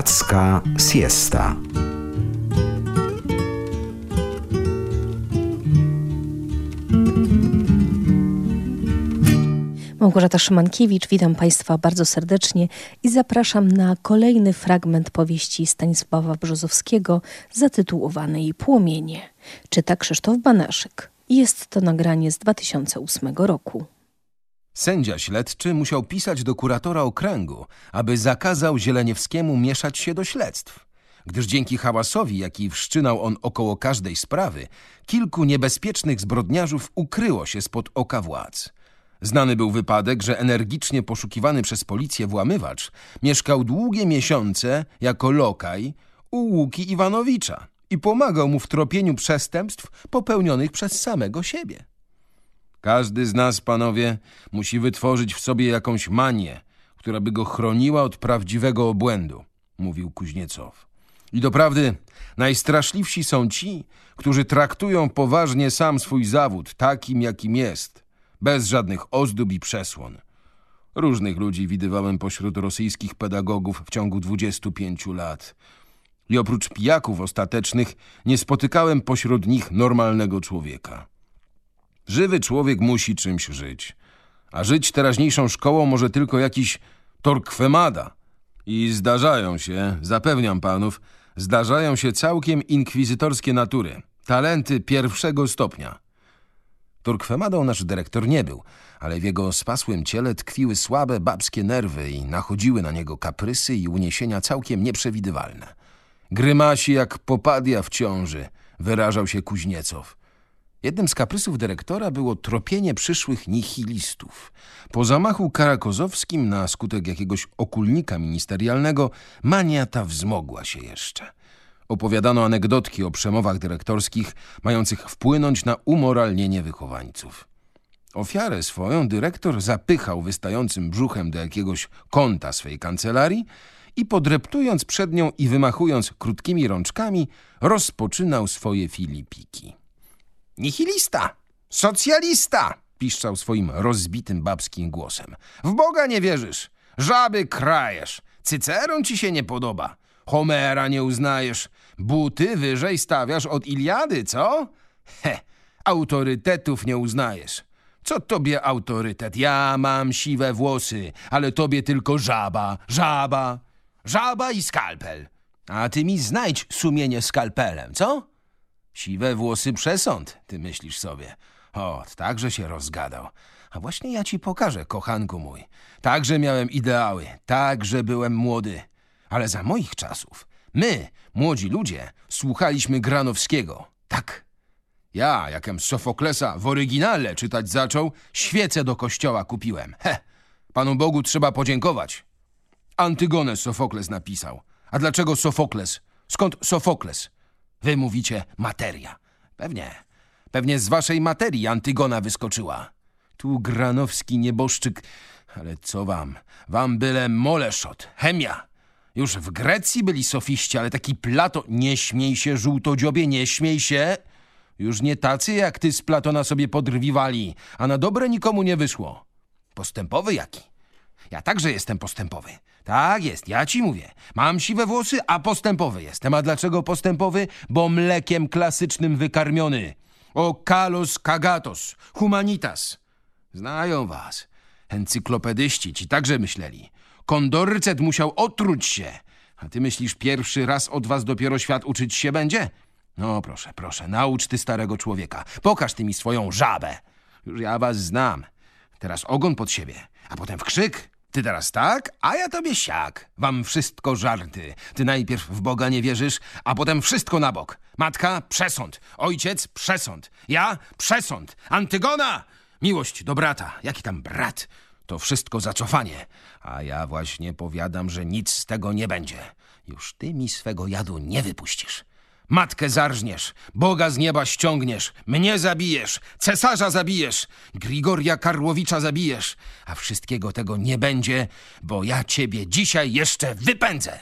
Literacka siesta. Małgorzata Szymankiewicz, witam Państwa bardzo serdecznie i zapraszam na kolejny fragment powieści Stanisława Brzozowskiego zatytułowanej Płomienie. Czyta Krzysztof Banaszyk. Jest to nagranie z 2008 roku. Sędzia śledczy musiał pisać do kuratora okręgu, aby zakazał Zieleniewskiemu mieszać się do śledztw, gdyż dzięki hałasowi, jaki wszczynał on około każdej sprawy, kilku niebezpiecznych zbrodniarzów ukryło się spod oka władz. Znany był wypadek, że energicznie poszukiwany przez policję włamywacz mieszkał długie miesiące jako lokaj u Łuki Iwanowicza i pomagał mu w tropieniu przestępstw popełnionych przez samego siebie. Każdy z nas, panowie, musi wytworzyć w sobie jakąś manię, która by go chroniła od prawdziwego obłędu, mówił Kuźniecow. I doprawdy najstraszliwsi są ci, którzy traktują poważnie sam swój zawód takim, jakim jest, bez żadnych ozdób i przesłon. Różnych ludzi widywałem pośród rosyjskich pedagogów w ciągu 25 lat. I oprócz pijaków ostatecznych nie spotykałem pośród nich normalnego człowieka. Żywy człowiek musi czymś żyć. A żyć teraźniejszą szkołą może tylko jakiś torkwemada. I zdarzają się, zapewniam panów, zdarzają się całkiem inkwizytorskie natury. Talenty pierwszego stopnia. Torkwemadą nasz dyrektor nie był, ale w jego spasłym ciele tkwiły słabe babskie nerwy i nachodziły na niego kaprysy i uniesienia całkiem nieprzewidywalne. Grymasi jak popadja w ciąży, wyrażał się Kuźniecow. Jednym z kaprysów dyrektora było tropienie przyszłych nihilistów. Po zamachu karakozowskim na skutek jakiegoś okulnika ministerialnego mania ta wzmogła się jeszcze. Opowiadano anegdotki o przemowach dyrektorskich mających wpłynąć na umoralnienie wychowańców. Ofiarę swoją dyrektor zapychał wystającym brzuchem do jakiegoś kąta swej kancelarii i podreptując przed nią i wymachując krótkimi rączkami, rozpoczynał swoje filipiki. Nihilista! Socjalista! piszczał swoim rozbitym babskim głosem. W Boga nie wierzysz! Żaby krajesz! Cyceron ci się nie podoba! Homera nie uznajesz! Buty wyżej stawiasz od Iliady, co? He! Autorytetów nie uznajesz! Co tobie autorytet? Ja mam siwe włosy, ale tobie tylko żaba, żaba, żaba i skalpel. A ty mi znajdź sumienie skalpelem, co? Siwe włosy przesąd, ty myślisz sobie. O, także się rozgadał. A właśnie ja ci pokażę, kochanku mój. Także miałem ideały, także byłem młody. Ale za moich czasów my, młodzi ludzie, słuchaliśmy Granowskiego. Tak. Ja, jakem Sofoklesa w oryginale czytać zaczął, świecę do kościoła kupiłem. He, Panu Bogu trzeba podziękować. Antygonę Sofokles napisał. A dlaczego Sofokles? Skąd Sofokles? Wy mówicie materia. Pewnie. Pewnie z waszej materii Antygona wyskoczyła. Tu Granowski nieboszczyk. Ale co wam? Wam byle moleszot, chemia. Już w Grecji byli sofiści, ale taki Plato... Nie śmiej się, żółtodziobie, nie śmiej się. Już nie tacy jak ty z Platona sobie podrwiwali, a na dobre nikomu nie wyszło. Postępowy jaki? Ja także jestem postępowy. Tak jest, ja ci mówię. Mam siwe włosy, a postępowy jestem. A dlaczego postępowy? Bo mlekiem klasycznym wykarmiony. O kalos kagatos, humanitas. Znają was. Encyklopedyści ci także myśleli. Kondorcet musiał otruć się. A ty myślisz, pierwszy raz od was dopiero świat uczyć się będzie? No proszę, proszę, naucz ty starego człowieka. Pokaż ty mi swoją żabę. Już ja was znam. Teraz ogon pod siebie, a potem w krzyk. Ty teraz tak, a ja tobie siak. Wam wszystko żarty. Ty najpierw w Boga nie wierzysz, a potem wszystko na bok. Matka, przesąd. Ojciec, przesąd. Ja, przesąd. Antygona! Miłość do brata. Jaki tam brat? To wszystko zacofanie. A ja właśnie powiadam, że nic z tego nie będzie. Już ty mi swego jadu nie wypuścisz. Matkę zarżniesz, Boga z nieba ściągniesz, mnie zabijesz, cesarza zabijesz, Grigoria Karłowicza zabijesz, a wszystkiego tego nie będzie, bo ja ciebie dzisiaj jeszcze wypędzę.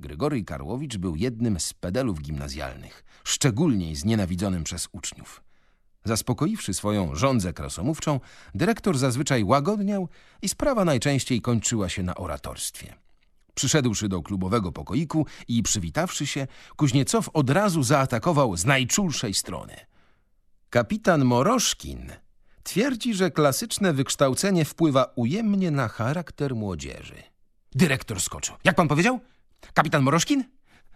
Grygory Karłowicz był jednym z pedelów gimnazjalnych, szczególnie znienawidzonym przez uczniów. Zaspokoiwszy swoją żądzę krasomówczą, dyrektor zazwyczaj łagodniał i sprawa najczęściej kończyła się na oratorstwie. Przyszedłszy do klubowego pokoiku i przywitawszy się, Kuźniecow od razu zaatakował z najczulszej strony. Kapitan Moroszkin twierdzi, że klasyczne wykształcenie wpływa ujemnie na charakter młodzieży. Dyrektor skoczył. Jak pan powiedział? Kapitan Moroszkin?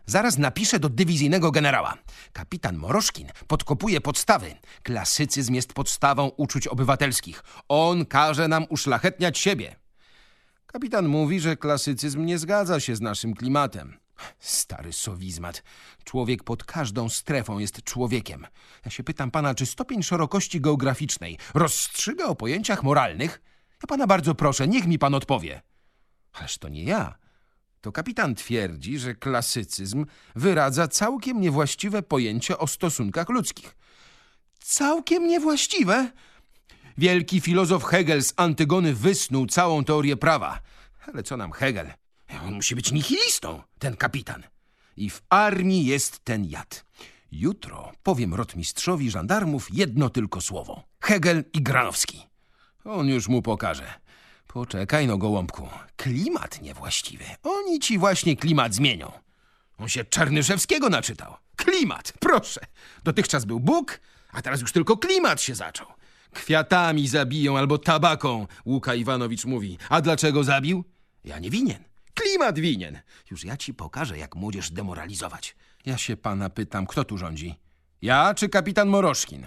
Zaraz napiszę do dywizyjnego generała. Kapitan Moroszkin podkopuje podstawy. Klasycyzm jest podstawą uczuć obywatelskich. On każe nam uszlachetniać siebie. Kapitan mówi, że klasycyzm nie zgadza się z naszym klimatem. Stary sowizmat. Człowiek pod każdą strefą jest człowiekiem. Ja się pytam pana, czy stopień szerokości geograficznej rozstrzyga o pojęciach moralnych? Ja pana bardzo proszę, niech mi pan odpowie. Ależ to nie ja. To kapitan twierdzi, że klasycyzm wyradza całkiem niewłaściwe pojęcie o stosunkach ludzkich. Całkiem niewłaściwe? Wielki filozof Hegel z Antygony wysnuł całą teorię prawa. Ale co nam Hegel? On musi być nihilistą, ten kapitan. I w armii jest ten jad. Jutro powiem rotmistrzowi żandarmów jedno tylko słowo. Hegel i Granowski. On już mu pokaże. Poczekaj no, gołąbku. Klimat niewłaściwy. Oni ci właśnie klimat zmienią. On się Czarnyszewskiego naczytał. Klimat, proszę. Dotychczas był Bóg, a teraz już tylko klimat się zaczął. Kwiatami zabiją albo tabaką, Łuka Iwanowicz mówi. A dlaczego zabił? Ja nie winien. Klimat winien. Już ja ci pokażę, jak młodzież demoralizować. Ja się pana pytam, kto tu rządzi? Ja czy kapitan Moroszkin?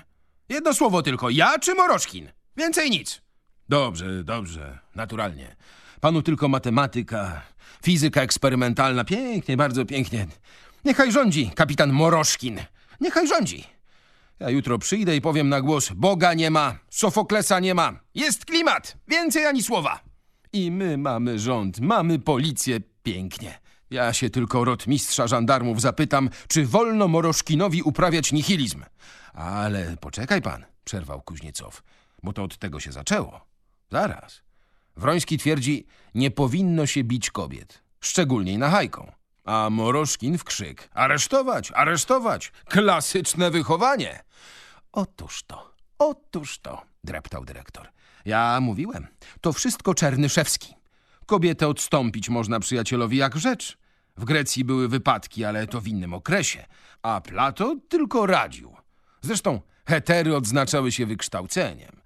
Jedno słowo tylko, ja czy Moroszkin? Więcej nic. Dobrze, dobrze, naturalnie. Panu tylko matematyka, fizyka eksperymentalna. Pięknie, bardzo pięknie. Niechaj rządzi kapitan Moroszkin. Niechaj rządzi. Ja jutro przyjdę i powiem na głos: Boga nie ma, Sofoklesa nie ma. Jest klimat, więcej ani słowa. I my mamy rząd, mamy policję. Pięknie. Ja się tylko rotmistrza żandarmów zapytam, czy wolno Moroszkinowi uprawiać nihilizm. Ale poczekaj pan, przerwał Kuźniecow, bo to od tego się zaczęło. Zaraz. Wroński twierdzi, nie powinno się bić kobiet, szczególnie nachajką. A Moroszkin w krzyk. Aresztować, aresztować! Klasyczne wychowanie! Otóż to, otóż to, dreptał dyrektor. Ja mówiłem, to wszystko Czernyszewski. Kobietę odstąpić można przyjacielowi jak rzecz. W Grecji były wypadki, ale to w innym okresie, a Plato tylko radził. Zresztą hetery odznaczały się wykształceniem.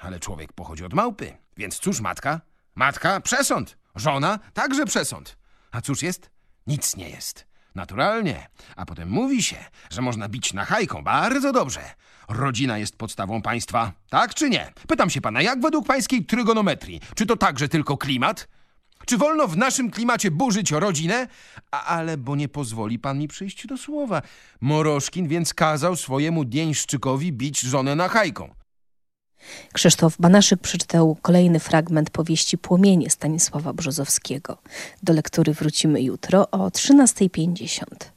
Ale człowiek pochodzi od małpy, więc cóż matka? Matka przesąd, żona także przesąd. A cóż jest? Nic nie jest. Naturalnie. A potem mówi się, że można bić na hajką. Bardzo dobrze. Rodzina jest podstawą państwa. Tak czy nie? Pytam się pana, jak według pańskiej trygonometrii? Czy to także tylko klimat? Czy wolno w naszym klimacie burzyć rodzinę? A, ale bo nie pozwoli pan mi przyjść do słowa. Morożkin więc kazał swojemu Dienszczykowi bić żonę na hajką. Krzysztof Banaszyk przeczytał kolejny fragment powieści Płomienie Stanisława Brzozowskiego. Do lektury wrócimy jutro o 13.50.